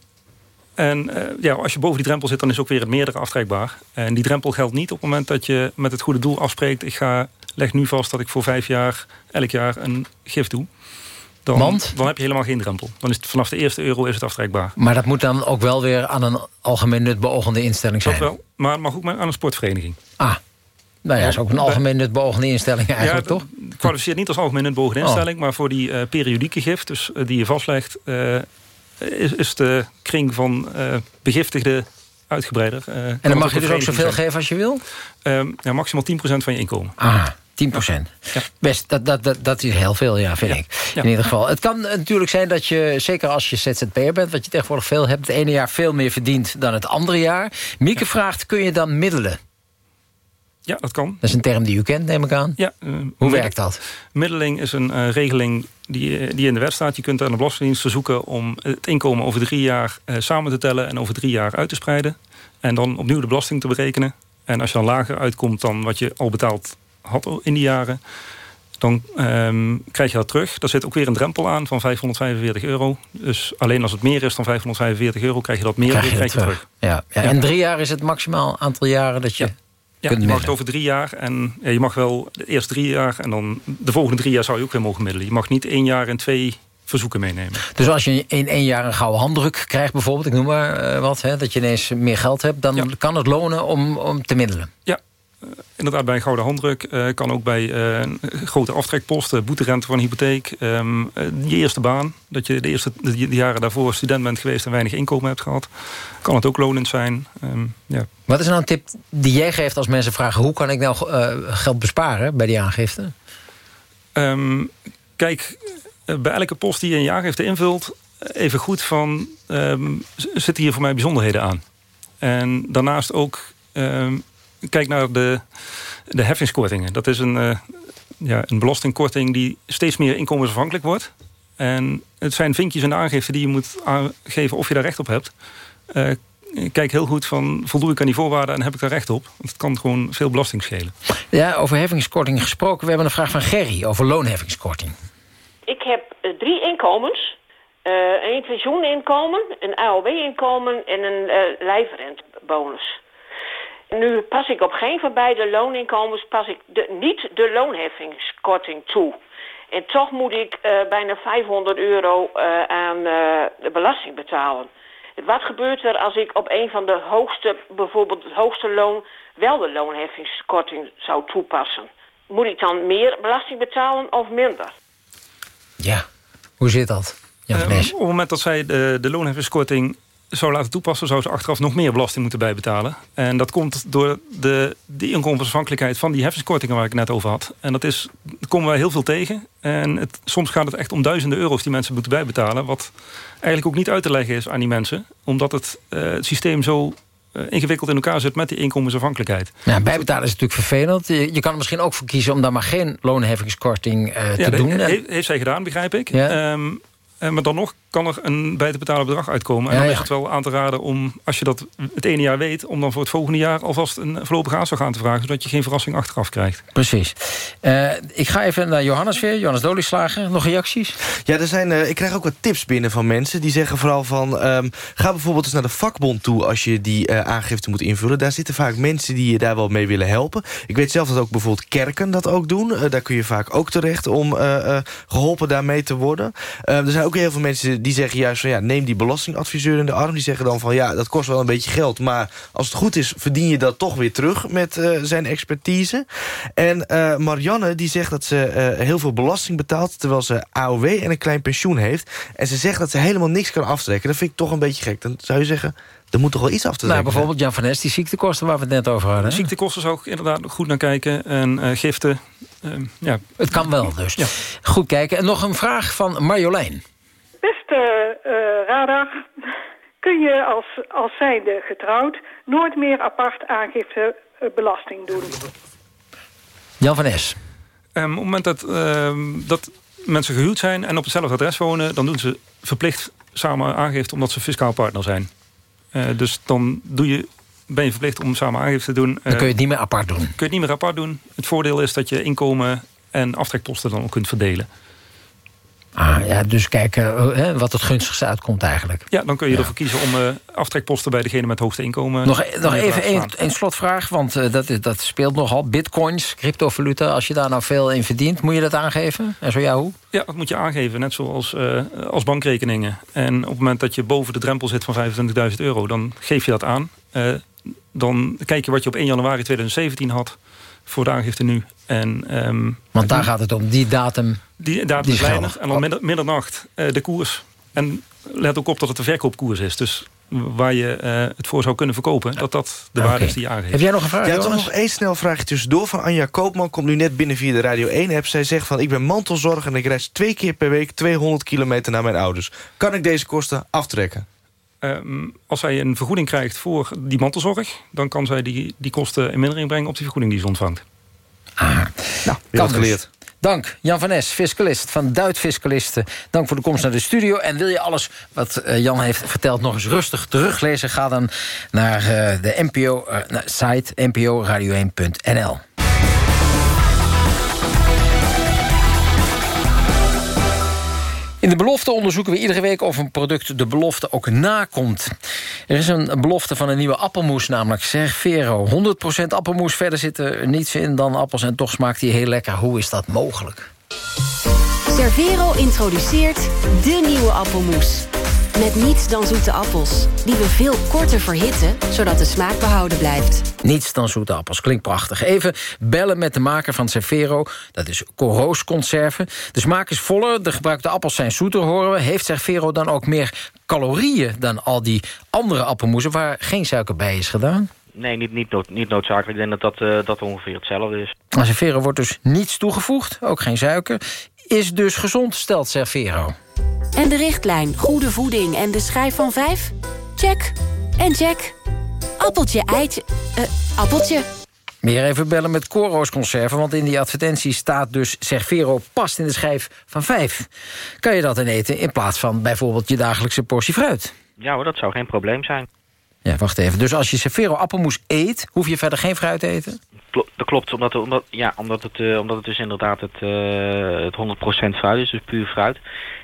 S28: en uh, ja, als je boven die drempel zit, dan is ook weer het meerdere aftrekbaar. En die drempel geldt niet op het moment dat je met het goede doel afspreekt... ik ga, leg nu vast dat ik voor vijf jaar, elk jaar een gift doe. Dan,
S2: Want?
S28: dan heb je helemaal geen drempel. Dan is het vanaf de eerste euro is het aftrekbaar.
S2: Maar dat moet dan ook wel weer aan een algemeen nutbeogende instelling zijn?
S28: Dat wel, maar het mag ook maar aan een sportvereniging.
S2: Ah, nou ja, dat is ook een algemeen nutbeogende instelling eigenlijk,
S28: ja,
S2: toch?
S28: Het kwalificeert niet als algemeen nutbeogende oh. instelling... maar voor die uh, periodieke gift, dus uh, die je vastlegt... Uh, is, is, de kring van begiftigden uitgebreider.
S2: en dan mag je dus ook zoveel geven als je wil?
S28: Um, ja, maximaal 10% van je inkomen.
S2: Ah. 10 procent. Ja. Best, dat, dat, dat, dat is heel veel, ja, vind ja. ik. In ieder geval. Het kan natuurlijk zijn dat je, zeker als je ZZP'er bent... wat je tegenwoordig veel hebt, het ene jaar veel meer verdient dan het andere jaar. Mieke vraagt, kun je dan middelen?
S28: Ja, dat kan.
S2: Dat is een term die u kent, neem ik aan.
S28: Ja, uh,
S2: Hoe werkt dat?
S28: Middeling is een uh, regeling die, die in de wet staat. Je kunt aan de Belastingdienst verzoeken om het inkomen over drie jaar uh, samen te tellen... en over drie jaar uit te spreiden. En dan opnieuw de belasting te berekenen. En als je dan lager uitkomt dan wat je al betaald had in die jaren... dan um, krijg je dat terug. Daar zit ook weer een drempel aan van 545 euro. Dus alleen als het meer is dan 545 euro... krijg je dat meer
S2: krijg je,
S28: krijg je
S2: terug.
S28: terug.
S2: Ja. Ja. En drie jaar is het maximaal aantal jaren dat je...
S28: Ja. Ja, je mag het over drie jaar. En ja, je mag wel de eerste drie jaar... en dan de volgende drie jaar zou je ook weer mogen middelen. Je mag niet één jaar en twee verzoeken meenemen.
S2: Dus als je in één jaar een gouden handdruk krijgt bijvoorbeeld... ik noem maar uh, wat, hè, dat je ineens meer geld hebt... dan ja. kan het lonen om, om te middelen?
S28: Ja, inderdaad bij een gouden handdruk. Uh, kan ook bij grote aftrekposten, boeterente van een hypotheek. Um, je eerste baan, dat je de eerste de, de jaren daarvoor student bent geweest... en weinig inkomen hebt gehad. Kan het ook lonend zijn. Um, ja.
S2: Wat is nou een tip die jij geeft als mensen vragen... hoe kan ik nou geld besparen bij die aangifte?
S28: Um, kijk, bij elke post die je een jaargifte invult... even goed van, zitten hier voor mij bijzonderheden aan? En daarnaast ook, um, kijk naar de, de heffingskortingen. Dat is een, uh, ja, een belastingkorting die steeds meer inkomensafhankelijk wordt. En het zijn vinkjes in de aangifte die je moet aangeven of je daar recht op hebt. Uh, kijk heel goed van, voldoe ik aan die voorwaarden en heb ik daar recht op? Want het kan gewoon veel belasting schelen.
S2: Ja, over heffingskorting gesproken. We hebben een vraag van Gerry over loonheffingskorting.
S21: Ik heb uh, drie inkomens. Uh, een pensioeninkomen, een AOW-inkomen en een uh, lijfrentbonus. Nu pas ik op geen van beide looninkomens pas ik de, niet de loonheffingskorting toe. En toch moet ik uh, bijna 500 euro uh, aan uh, de belasting betalen. Wat gebeurt er als ik op een van de hoogste, bijvoorbeeld het hoogste loon, wel de loonheffingskorting zou toepassen? Moet ik dan meer belasting betalen of minder?
S2: Ja, hoe zit dat? Ja,
S28: uh, op het moment dat zij de, de loonheffingskorting zou laten toepassen... zou ze achteraf nog meer belasting moeten bijbetalen. En dat komt door de, de inkomensafhankelijkheid van die heffingskortingen... waar ik net over had. En dat is, daar komen wij heel veel tegen. En het, soms gaat het echt om duizenden euro's die mensen moeten bijbetalen... wat eigenlijk ook niet uit te leggen is aan die mensen. Omdat het, uh, het systeem zo uh, ingewikkeld in elkaar zit met die inkomensafhankelijkheid.
S2: Ja, bijbetalen is natuurlijk vervelend. Je, je kan er misschien ook voor kiezen om daar maar geen loonheffingskorting uh,
S28: ja,
S2: te doen.
S28: Heeft, heeft zij gedaan, begrijp ik.
S2: Ja.
S28: Um, Eh, maar dan nog kan er een bij te betalen bedrag uitkomen. En
S2: Ja,
S28: dan
S2: ja.
S28: is het wel aan te raden om, als je dat het ene jaar weet... om dan voor het volgende jaar alvast een voorlopige aanslag aan te vragen... zodat je geen verrassing achteraf krijgt.
S2: Precies. Eh, ik ga even naar Johannes weer. Johannes Dolieslager. Nog reacties?
S13: Ja, er zijn, eh, ik krijg ook wat tips binnen van mensen. Die zeggen vooral van... ehm, ga bijvoorbeeld eens naar de vakbond toe als je die eh, aangifte moet invullen. Daar zitten vaak mensen die je daar wel mee willen helpen. Ik weet zelf dat ook bijvoorbeeld kerken dat ook doen. Eh, daar kun je vaak ook terecht om eh, eh, geholpen daarmee te worden. Eh, er zijn ook heel veel mensen die zeggen juist van... ja, neem die belastingadviseur in de arm. Die zeggen dan van ja, dat kost wel een beetje geld. Maar als het goed is, verdien je dat toch weer terug met eh, zijn expertise. En eh, Marianne die zegt dat ze eh, heel veel belasting betaalt... terwijl ze AOW en een klein pensioen heeft. En ze zegt dat ze helemaal niks kan aftrekken. Dat vind ik toch een beetje gek. Dan zou je zeggen, er moet toch wel iets af te
S2: Nou, bijvoorbeeld Jan van Nes, die ziektekosten waar we het net over hadden. hè?
S28: Ziektekosten zou ik inderdaad goed naar kijken. En eh, giften, ehm, ja.
S2: Het kan wel dus. Goed kijken. En nog een vraag van Marjolein.
S30: Beste eh radar, kun je als, als zijnde getrouwd nooit meer apart aangifte eh, belasting doen?
S2: Jan van Nes.
S28: Ehm, op het moment dat, ehm, dat mensen gehuwd zijn en op hetzelfde adres wonen... dan doen ze verplicht samen aangifte omdat ze fiscaal partner zijn. Eh, dus dan doe je, ben je verplicht om samen aangifte te doen.
S2: Dan kun je het niet meer apart doen.
S28: Kun je het niet meer apart doen. Het voordeel is dat je inkomen en aftrekposten dan ook kunt verdelen.
S2: Ah, ja, dus kijken eh, wat het gunstigste uitkomt eigenlijk.
S28: Ja, dan kun je ervoor kiezen om eh, aftrekposten bij degene met het hoogste inkomen...
S2: Nog, nog
S28: in de
S2: even één één slotvraag, want eh, dat, is- dat speelt nogal. Bitcoins, cryptovaluta, als je daar nou veel in verdient... moet je dat aangeven? En zo ja, hoe?
S28: Ja, dat moet je aangeven, net zoals eh, als bankrekeningen. En op het moment dat je boven de drempel zit van 25.000 euro... dan geef je dat aan. Eh, dan kijk je wat je op 1 januari 2017 had voor de aangifte nu. En, ehm,
S2: Want daar gaat het om, die datum...
S28: die datum
S2: die
S28: is weinig. En dan midder, middernacht eh, de koers. En let ook op dat het de verkoopkoers is. Dus waar je eh, het voor zou kunnen verkopen... dat dat de waarde is die je aangeeft.
S2: Heb jij nog een vraag,
S13: Ja, toch nog één snel vraagje tussendoor van Anja Koopman. Komt nu net binnen via de Radio 1-app. Zij zegt van, ik ben mantelzorg en ik reis twee keer per week 200 kilometer naar mijn ouders. Kan ik deze kosten aftrekken?
S28: Ehm, als zij een vergoeding krijgt voor die mantelzorg... dan kan zij die, die kosten in mindering brengen op die vergoeding die ze ontvangt.
S13: Nou,
S2: Kan dus.
S13: geleerd.
S2: Dank, Jan van Nes, fiscalist van Duit Fiscalisten. Dank voor de komst naar de studio. En wil je alles wat eh, Jan heeft verteld nog eens rustig teruglezen... ga dan naar eh, de NPO, eh, naar site nporadio1.nl. In de belofte onderzoeken we iedere week of een product de belofte ook nakomt. Er is een belofte van een nieuwe appelmoes, namelijk Servero. 100% appelmoes, verder zit er niets in dan appels... en toch smaakt die heel lekker. Hoe is dat mogelijk?
S31: Servero introduceert de nieuwe appelmoes. Met niets dan zoete appels, die we veel korter verhitten... zodat de smaak behouden blijft.
S2: Niets dan zoete appels, klinkt prachtig. Even bellen met de maker van Servero, dat is Coroos Conserven. De smaak is voller, de gebruikte appels zijn zoeter, horen we. Heeft Servero dan ook meer calorieën dan al die andere appelmoesen... waar geen suiker bij is gedaan?
S27: Nee, niet, niet, nood, niet noodzakelijk. Ik denk dat dat, eh, dat ongeveer hetzelfde is.
S2: Aan Servero wordt dus niets toegevoegd, ook geen suiker. Is dus gezond, stelt Servero.
S31: En de richtlijn goede voeding en de schijf van vijf? Check. En check. Appeltje, eitje... eh, appeltje.
S2: Meer even bellen met Coro's conserven, want in die advertentie staat dus Servero past in de schijf van vijf. Kan je dat dan eten in plaats van bijvoorbeeld je dagelijkse portie fruit?
S27: Ja hoor, dat zou geen probleem zijn.
S2: Ja, wacht even. Dus als je Servero appelmoes eet, hoef je verder geen fruit te eten?
S27: Dat klopt, omdat, omdat, ja, omdat, het, eh, omdat het dus inderdaad het, eh, het 100% fruit is, dus puur fruit.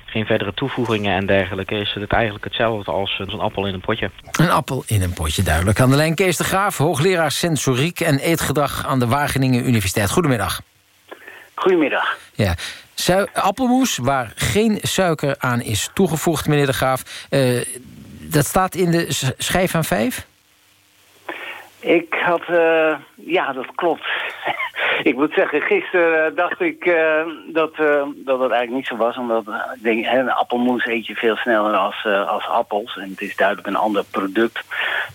S27: Geen verdere toevoegingen en dergelijke. Is het eigenlijk hetzelfde als een appel in een potje.
S2: Een appel in een potje, duidelijk. Aan de lijn Kees de Graaf, hoogleraar sensoriek en eetgedrag aan de Wageningen Universiteit. Goedemiddag.
S32: Goedemiddag.
S2: Ja. Appelmoes waar geen suiker aan is toegevoegd, meneer de Graaf. Eh, dat staat in de schijf van vijf?
S32: Ik had, eh, ja, dat klopt. [LAUGHS] ik moet zeggen, gisteren eh, dacht ik eh, dat, dat het eigenlijk niet zo was. Omdat ik denk, een appelmoes eet je veel sneller als, als appels. En het is duidelijk een ander product.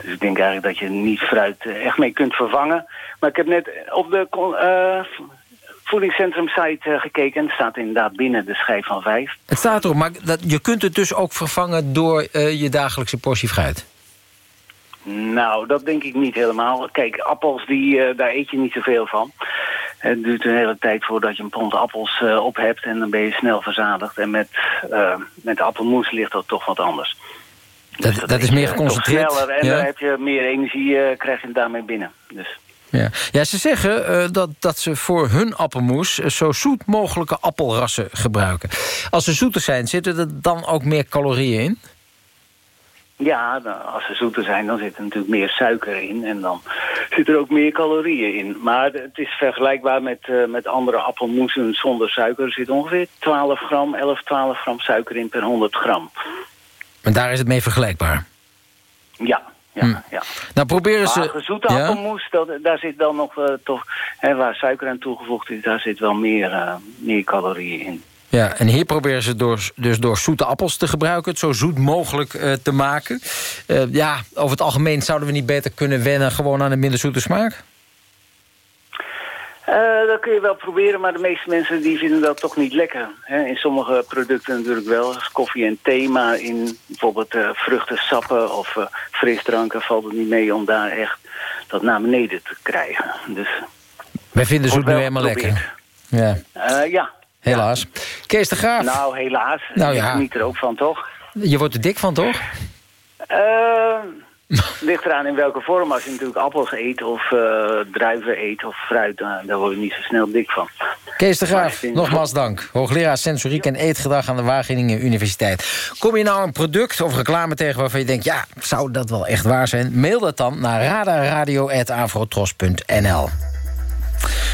S32: Dus ik denk eigenlijk dat je niet fruit echt mee kunt vervangen. Maar ik heb net op de voedingscentrum site gekeken. En het staat inderdaad binnen de schijf van vijf.
S2: Het staat erop, maar dat, je kunt het dus ook vervangen door je dagelijkse portie fruit.
S32: Nou, dat denk ik niet helemaal. Kijk, appels, die, eh, daar eet je niet zoveel van.
S15: Het duurt een hele tijd voordat je een pond appels eh, op hebt en dan ben je snel verzadigd. En met, uh, met appelmoes ligt dat toch wat anders.
S2: Dat, dat, dat is meer geconcentreerd.
S15: Sneller en ja. dan heb je meer energie, krijg je daarmee binnen. Dus.
S2: Ja. ja, ze zeggen uh, dat, dat ze voor hun appelmoes zo zoet mogelijke appelrassen gebruiken. Als ze zoeter zijn, zitten er dan ook meer calorieën in?
S15: Ja, als ze zoeter zijn, dan zit er natuurlijk meer suiker in. En dan zit er ook meer calorieën in. Maar het is vergelijkbaar met, uh, met andere appelmoesen zonder suiker. Er zit ongeveer 12 gram, 11, 12 gram suiker in per 100 gram.
S2: En daar is het mee vergelijkbaar?
S15: Ja, ja,
S2: hm.
S15: ja.
S2: Nou proberen ze...
S15: Maar zoete ja? appelmoes, dat, daar zit dan nog uh, toch... Hè, waar suiker aan toegevoegd is, daar zit wel meer, uh, meer calorieën in.
S2: Ja, en hier proberen ze door, dus door zoete appels te gebruiken... het zo zoet mogelijk uh, te maken. Uh, ja, over het algemeen zouden we niet beter kunnen wennen... gewoon aan een minder zoete smaak?
S15: Uh, dat kun je wel proberen, maar de meeste mensen die vinden dat toch niet lekker. Hè? In sommige producten natuurlijk wel, als koffie en thee... maar in bijvoorbeeld uh, vruchtensappen of uh, frisdranken valt het niet mee... om daar echt dat naar beneden te krijgen. Dus,
S2: Wij vinden zoet nu helemaal lekker. Ja.
S15: ja,
S2: Helaas. Kees de Graaf.
S15: Nou, helaas.
S2: Nou, ja.
S15: Ik geniet er ook van, toch?
S2: Je wordt er dik van, toch?
S15: Uh, ligt eraan in welke vorm. Als je natuurlijk appels eet of uh, druiven eet of fruit... Uh, daar word je niet zo snel dik van.
S2: Kees de Graaf, nogmaals dank. Hoogleraar Sensoriek en Eetgedrag aan de Wageningen Universiteit. Kom je nou een product of reclame tegen waarvan je denkt... ja, zou dat wel echt waar zijn? Mail dat dan naar radarradio.avrotros.nl.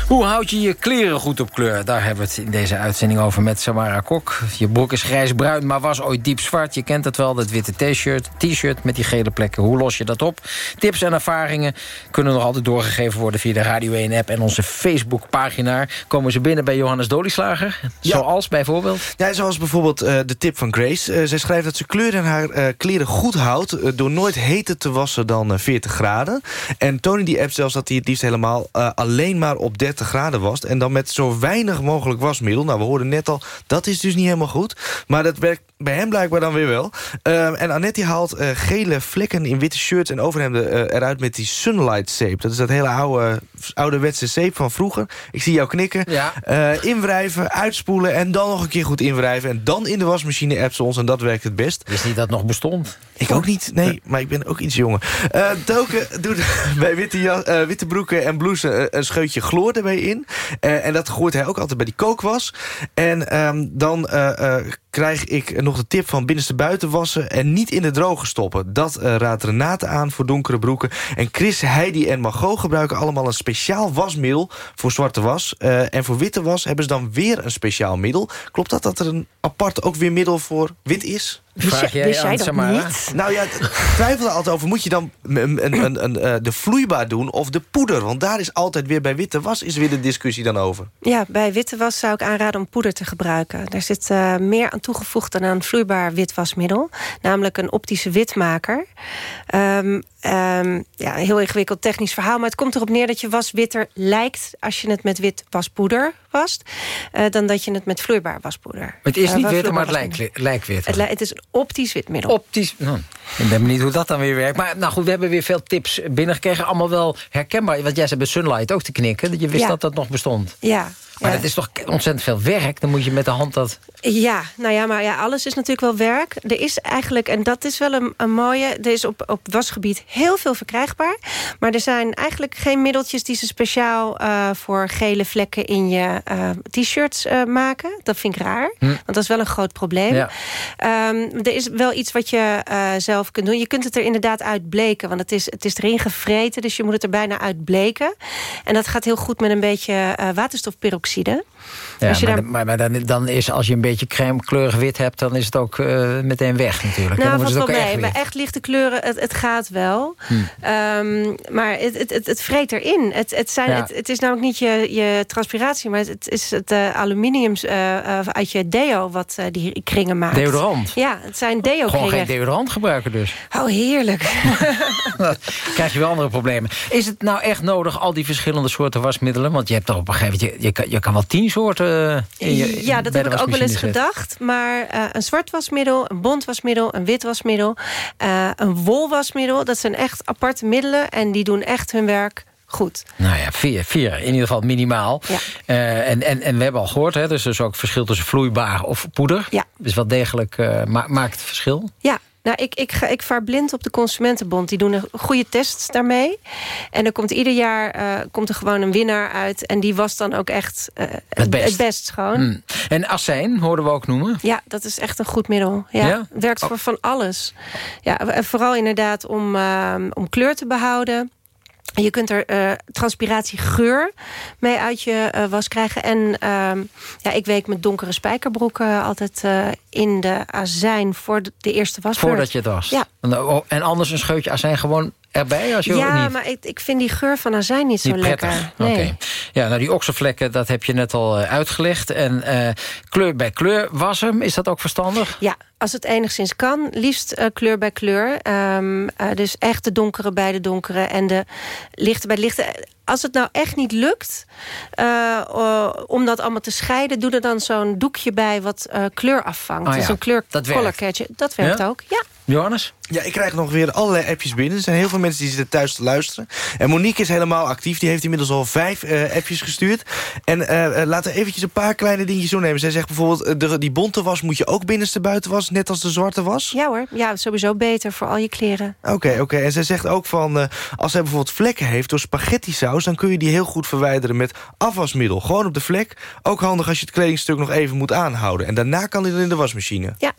S2: Hoe houd je je kleren goed op kleur? Daar hebben we het in deze uitzending over met Samara Kok. Je broek is grijsbruin, maar was ooit diep zwart. Je kent het wel, dat witte t-shirt t-shirt met die gele plekken. Hoe los je dat op? Tips en ervaringen kunnen nog altijd doorgegeven worden... via de Radio 1-app en onze Facebookpagina. Komen ze binnen bij Johannes Dolieslager? Ja. Zoals bijvoorbeeld?
S13: Ja, zoals bijvoorbeeld uh, de tip van Grace. Uh, zij schrijft dat ze kleur in haar uh, kleren goed houdt... door nooit heter te wassen dan 40 graden. En Tony die app zelfs dat hij het liefst helemaal alleen maar op 30 graden was. En dan met zo weinig mogelijk wasmiddel. Nou, we hoorden net al, dat is dus niet helemaal goed. Maar dat werkt bij hem blijkbaar dan weer wel. Uh, en Annette haalt uh, gele vlekken in witte shirts en overhemden uh, eruit met die Sunlight zeep. Dat is dat hele oude, ouderwetse zeep van vroeger. Ik zie jou knikken.
S2: Ja.
S13: inwrijven, uitspoelen en dan nog een keer goed inwrijven. En dan in de wasmachine app ons en dat werkt het best.
S2: Wist niet dat nog bestond?
S13: Ik ook niet, nee, maar ik ben ook iets jonger. Token doet [LAUGHS] bij witte, jas, witte broeken en blouses een scheutje chloor erbij in. en dat gooit hij ook altijd bij die kookwas. En um, dan krijg ik nog de tip van binnenste buiten wassen... en niet in de droge stoppen. Dat uh, raadt Renate aan voor donkere broeken. En Chris, Heidi en Margot gebruiken allemaal een speciaal wasmiddel... voor zwarte was. Uh, en voor witte was hebben ze dan weer een speciaal middel. Klopt dat dat er een apart ook weer middel voor wit is?
S2: Vraag jij,
S12: Wist jij dat
S2: Samara?
S12: niet?
S13: Nou ja, twijfel er altijd over. Moet je dan een, een, een, een, uh, de vloeibaar doen of de poeder? Want daar is altijd weer bij witte was is weer de discussie dan over.
S12: Ja, bij witte was zou ik aanraden om poeder te gebruiken. Daar zit uh, meer aan toegevoegd dan aan vloeibaar witwasmiddel. Namelijk een optische witmaker. Um, um, ja, een heel ingewikkeld technisch verhaal. Maar het komt erop neer dat je was witter lijkt... als je het met wit waspoeder wast... Uh, dan dat je het met vloeibaar waspoeder...
S2: Het is
S12: uh,
S2: niet
S12: was
S2: wit, maar het lijkt, lijkt wit.
S12: Het, li het is een optisch witmiddel.
S2: Optisch. Nou, ik ben benieuwd hoe dat dan weer werkt. Maar nou goed, we hebben weer veel tips binnengekregen. Allemaal wel herkenbaar. Want jij zei bij Sunlight ook te knikken. Dat je wist
S12: Ja.
S2: dat dat nog bestond.
S12: Ja.
S2: Maar
S12: ja.
S2: dat is toch ontzettend veel werk. Dan moet je met de hand dat...
S12: Ja, nou ja, maar ja, alles is natuurlijk wel werk. Er is eigenlijk, en dat is wel een, een mooie... er is op, op wasgebied heel veel verkrijgbaar. Maar er zijn eigenlijk geen middeltjes... die ze speciaal uh, voor gele vlekken in je uh, t-shirts uh, maken. Dat vind ik raar,
S2: Hm.
S12: want dat is wel een groot probleem.
S2: Ja.
S12: Um, er is wel iets wat je zelf kunt doen. Je kunt het er inderdaad uitbleken, want het is, het is erin gevreten... dus je moet het er bijna uitbleken. En dat gaat heel goed met een beetje uh, waterstofperoxide.
S2: Ja,
S12: Als je
S2: maar,
S12: daar-
S2: dan- maar, maar dan, dan is als je een beetje crème kleurig wit hebt... dan is het ook uh, meteen weg natuurlijk.
S12: Nou, valt wel mee.
S2: echt
S12: lichte kleuren, het, het gaat wel.
S2: Hm.
S12: Um, maar het, het, het, het vreet erin. Het, het, zijn,
S2: Ja.
S12: het, het is namelijk niet je, je transpiratie... maar het, het is het uh, aluminium uh, uh, uit je deo wat die kringen maakt.
S2: Deodorant?
S12: Ja, het zijn deo-kringen.
S2: Gewoon geen deodorant gebruiken dus.
S12: Oh, heerlijk. [LAUGHS]
S2: Dan krijg je wel andere problemen. Is het nou echt nodig, al die verschillende soorten wasmiddelen? Want je hebt toch op een gegeven moment... Je, je, kan, je kan wel tien soorten in je
S12: ja, dat heb ik ook wel eens gedacht. Maar uh, een zwart wasmiddel, een bont wasmiddel, een wit wasmiddel... Uh, een wolwasmiddel, dat zijn echt aparte middelen... en die doen echt hun werk goed.
S2: Nou ja, vier, vier in ieder geval minimaal.
S12: Ja.
S2: Eh, en, en, en we hebben al gehoord, hè, er is dus ook verschil tussen vloeibaar of poeder.
S12: Ja.
S2: Dus wel degelijk eh, ma- maakt het verschil.
S12: Ja, nou, ik, ik, ga, ik vaar blind op de Consumentenbond. Die doen een goede tests daarmee. En er komt ieder jaar eh, komt er gewoon een winnaar uit. En die was dan ook echt eh,
S2: Het best.
S12: het best gewoon.
S2: Hmm. En azijn hoorden we ook noemen.
S12: Ja, dat is echt een goed middel. Ja,
S2: Ja?
S12: Werkt voor van alles. Ja, en vooral inderdaad om, eh, om kleur te behouden. Je kunt er eh, transpiratiegeur mee uit je eh, was krijgen. En ehm, ja, ik week met donkere spijkerbroeken altijd eh, in de azijn voor de, de eerste wasbeurt.
S2: Voordat je het was.
S12: Ja,
S2: En, oh, En anders een scheutje azijn gewoon erbij? Als je
S12: ja
S2: niet...
S12: maar ik, ik vind die geur van azijn niet, zo
S2: Niet prettig.
S12: lekker.
S2: Oké.
S12: Nee.
S2: Ja, nou die okselvlekken, dat heb je net al eh, uitgelegd. En eh, kleur bij kleur wassen, is dat ook verstandig?
S12: Ja, als het enigszins kan, liefst eh, kleur bij kleur. Ehm, eh, dus echt de donkere bij de donkere en de lichte bij de lichte. Als het nou echt niet lukt om dat allemaal te scheiden... doe er dan zo'n doekje bij wat kleur afvangt.
S13: Oh ja,
S12: dus een kleur
S13: dat werkt.
S12: color catcher. Dat werkt
S13: Ja?
S12: ook, ja.
S2: Johannes?
S13: Ja, ik krijg nog weer allerlei appjes binnen. Er zijn heel veel mensen die zitten thuis te luisteren. En Monique is helemaal actief. Die heeft inmiddels al vijf eh, appjes gestuurd. En eh, eh, laten we eventjes een paar kleine dingetjes doornemen. Zij zegt bijvoorbeeld, de, die bonte was moet je ook binnenste buiten was, net als de zwarte was.
S12: Ja hoor, ja, sowieso beter voor al je kleren.
S13: Oké, oké. En zij zegt ook van, eh, als zij bijvoorbeeld vlekken heeft door spaghetti saus... dan kun je die heel goed verwijderen met afwasmiddel. Gewoon op de vlek. Ook handig als je het kledingstuk nog even moet aanhouden. En daarna kan hij dan in de wasmachine.
S12: Ja.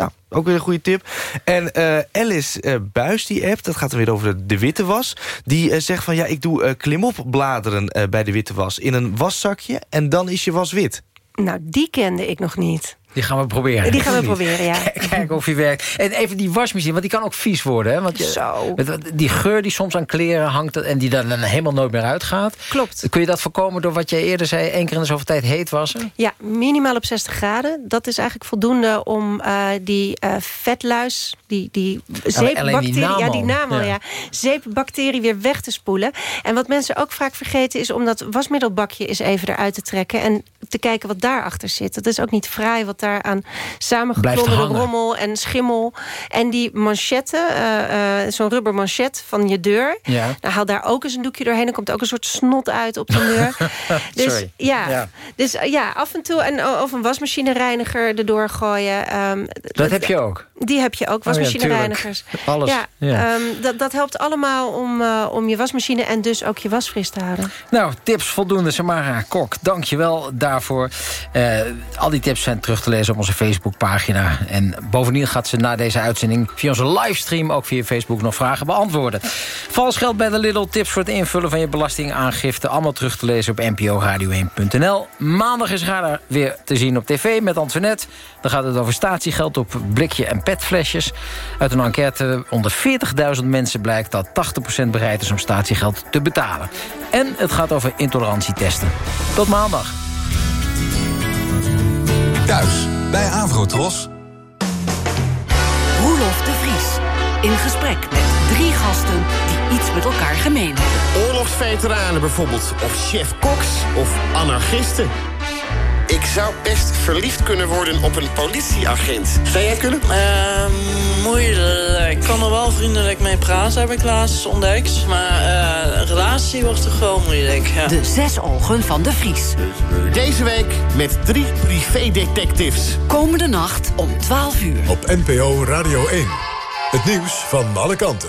S13: Nou, ook weer een goede tip. En eh, Alice eh, Buis, die app, dat gaat dan weer over de, de witte was... die eh, zegt van, ja, ik doe klimopbladeren bij de witte was... in een waszakje en dan is je was wit.
S12: Nou, die kende ik nog niet.
S2: Die gaan we proberen.
S12: Die gaan we proberen, ja.
S2: Kijken of die werkt. En even die wasmachine, want die kan ook vies worden. Hè? Want je,
S12: Zo.
S2: Die geur die soms aan kleren hangt... en die dan helemaal nooit meer uitgaat.
S12: Klopt.
S2: Kun je dat voorkomen door wat jij eerder zei... één keer in de zoveel tijd heet wassen?
S12: Ja, minimaal op 60 graden. Dat is eigenlijk voldoende om eh, die eh, vetluis, die, die zeepbacterie, ja, die naam
S2: Ja.
S12: ja. zeepbacterie weer weg te spoelen. En wat mensen ook vaak vergeten is om dat wasmiddelbakje eens even eruit te trekken en te kijken wat daarachter zit. Dat is ook niet fraai wat daar aan
S2: hangen.
S12: rommel en schimmel. En die manchetten, eh, eh, zo'n rubber manchet van je deur.
S2: Ja.
S12: Nou, haal daar ook eens een doekje doorheen. Dan komt ook een soort snot uit op de deur. [LAUGHS] dus
S2: Sorry.
S12: ja,
S2: Ja.
S12: dus eh, ja, af en toe en, of een wasmachinereiniger erdoor gooien. ehm,
S2: Dat heb je ook?
S12: Die heb je ook,
S2: Oh ja,
S12: wasmachinерeinigers.
S2: tuurlijk. Alles,
S12: Ja,
S2: ja.
S12: ehm, dat, dat helpt allemaal om, om je wasmachine en dus ook je was fris te houden.
S2: Nou, tips voldoende. Samara Kok, dank je wel daarvoor. Al die tips zijn terug te lezen op onze Facebookpagina. En bovendien gaat ze na deze uitzending... via onze livestream ook via Facebook nog vragen beantwoorden. Vals geld bij de Lidl. Tips voor het invullen van je belastingaangifte. Allemaal terug te lezen op nporadio1.nl. Maandag is Radar weer te zien op tv met Antoinette. Dan gaat het over statiegeld op blikje en petflesjes. Uit een enquête onder 40.000 mensen blijkt dat 80% bereid is om statiegeld te betalen. En het gaat over intolerantietesten. Tot maandag.
S1: Thuis bij Avrotros.
S11: Roelof de Vries. In gesprek met drie gasten die iets met elkaar gemeen hebben.
S33: Oorlogsveteranen bijvoorbeeld, of chef-koks, of anarchisten. Ik zou best verliefd kunnen worden op een politieagent. Zou jij kunnen?
S34: Ehm, moeilijk. Ik kan er wel vriendelijk mee praten, heb ik laatst ontdekt. Maar eh, een relatie wordt toch wel moeilijk. Ja.
S11: De zes ogen van de Vries.
S33: Deze week met drie privédetectives.
S11: Komende nacht om 12 uur.
S1: Op NPO Radio 1. Het nieuws van alle kanten.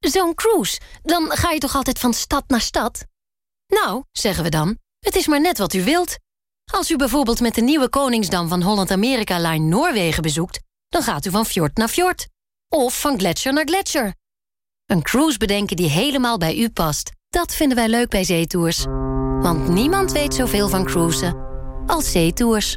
S35: Zo'n cruise, dan ga je toch altijd van stad naar stad? Nou, zeggen we dan, het is maar net wat u wilt. Als u bijvoorbeeld met de nieuwe Koningsdam van Holland-Amerika Line Noorwegen bezoekt... dan gaat u van fjord naar fjord. Of van gletsjer naar gletsjer. Een cruise bedenken die helemaal bij u past. Dat vinden wij leuk bij zeetours. Want niemand weet zoveel van cruisen als zeetours.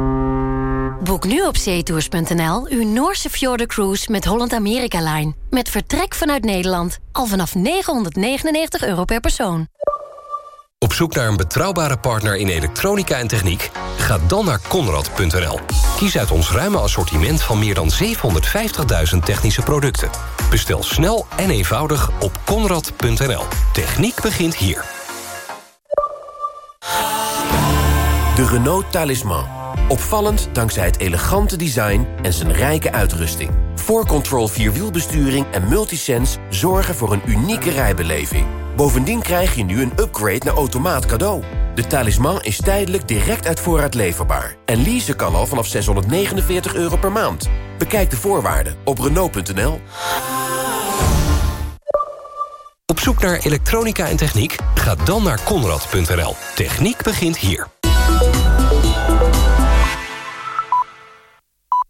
S35: Boek nu op zeetours.nl uw Noorse Cruise met Holland America Line. Met vertrek vanuit Nederland. Al vanaf 999 euro per persoon.
S36: Op zoek naar een betrouwbare partner in elektronica en techniek? Ga dan naar Conrad.nl. Kies uit ons ruime assortiment van meer dan 750.000 technische producten. Bestel snel en eenvoudig op Conrad.nl. Techniek begint hier.
S37: De Renault Talisman. Opvallend dankzij het elegante design en zijn rijke uitrusting. 4Control Vierwielbesturing en Multisense zorgen voor een unieke rijbeleving. Bovendien krijg je nu een upgrade naar automaat cadeau. De talisman is tijdelijk direct uit voorraad leverbaar. En leasen kan al vanaf 649 euro per maand. Bekijk de voorwaarden op Renault.nl.
S36: Op zoek naar elektronica en techniek? Ga dan naar Conrad.nl. Techniek begint hier.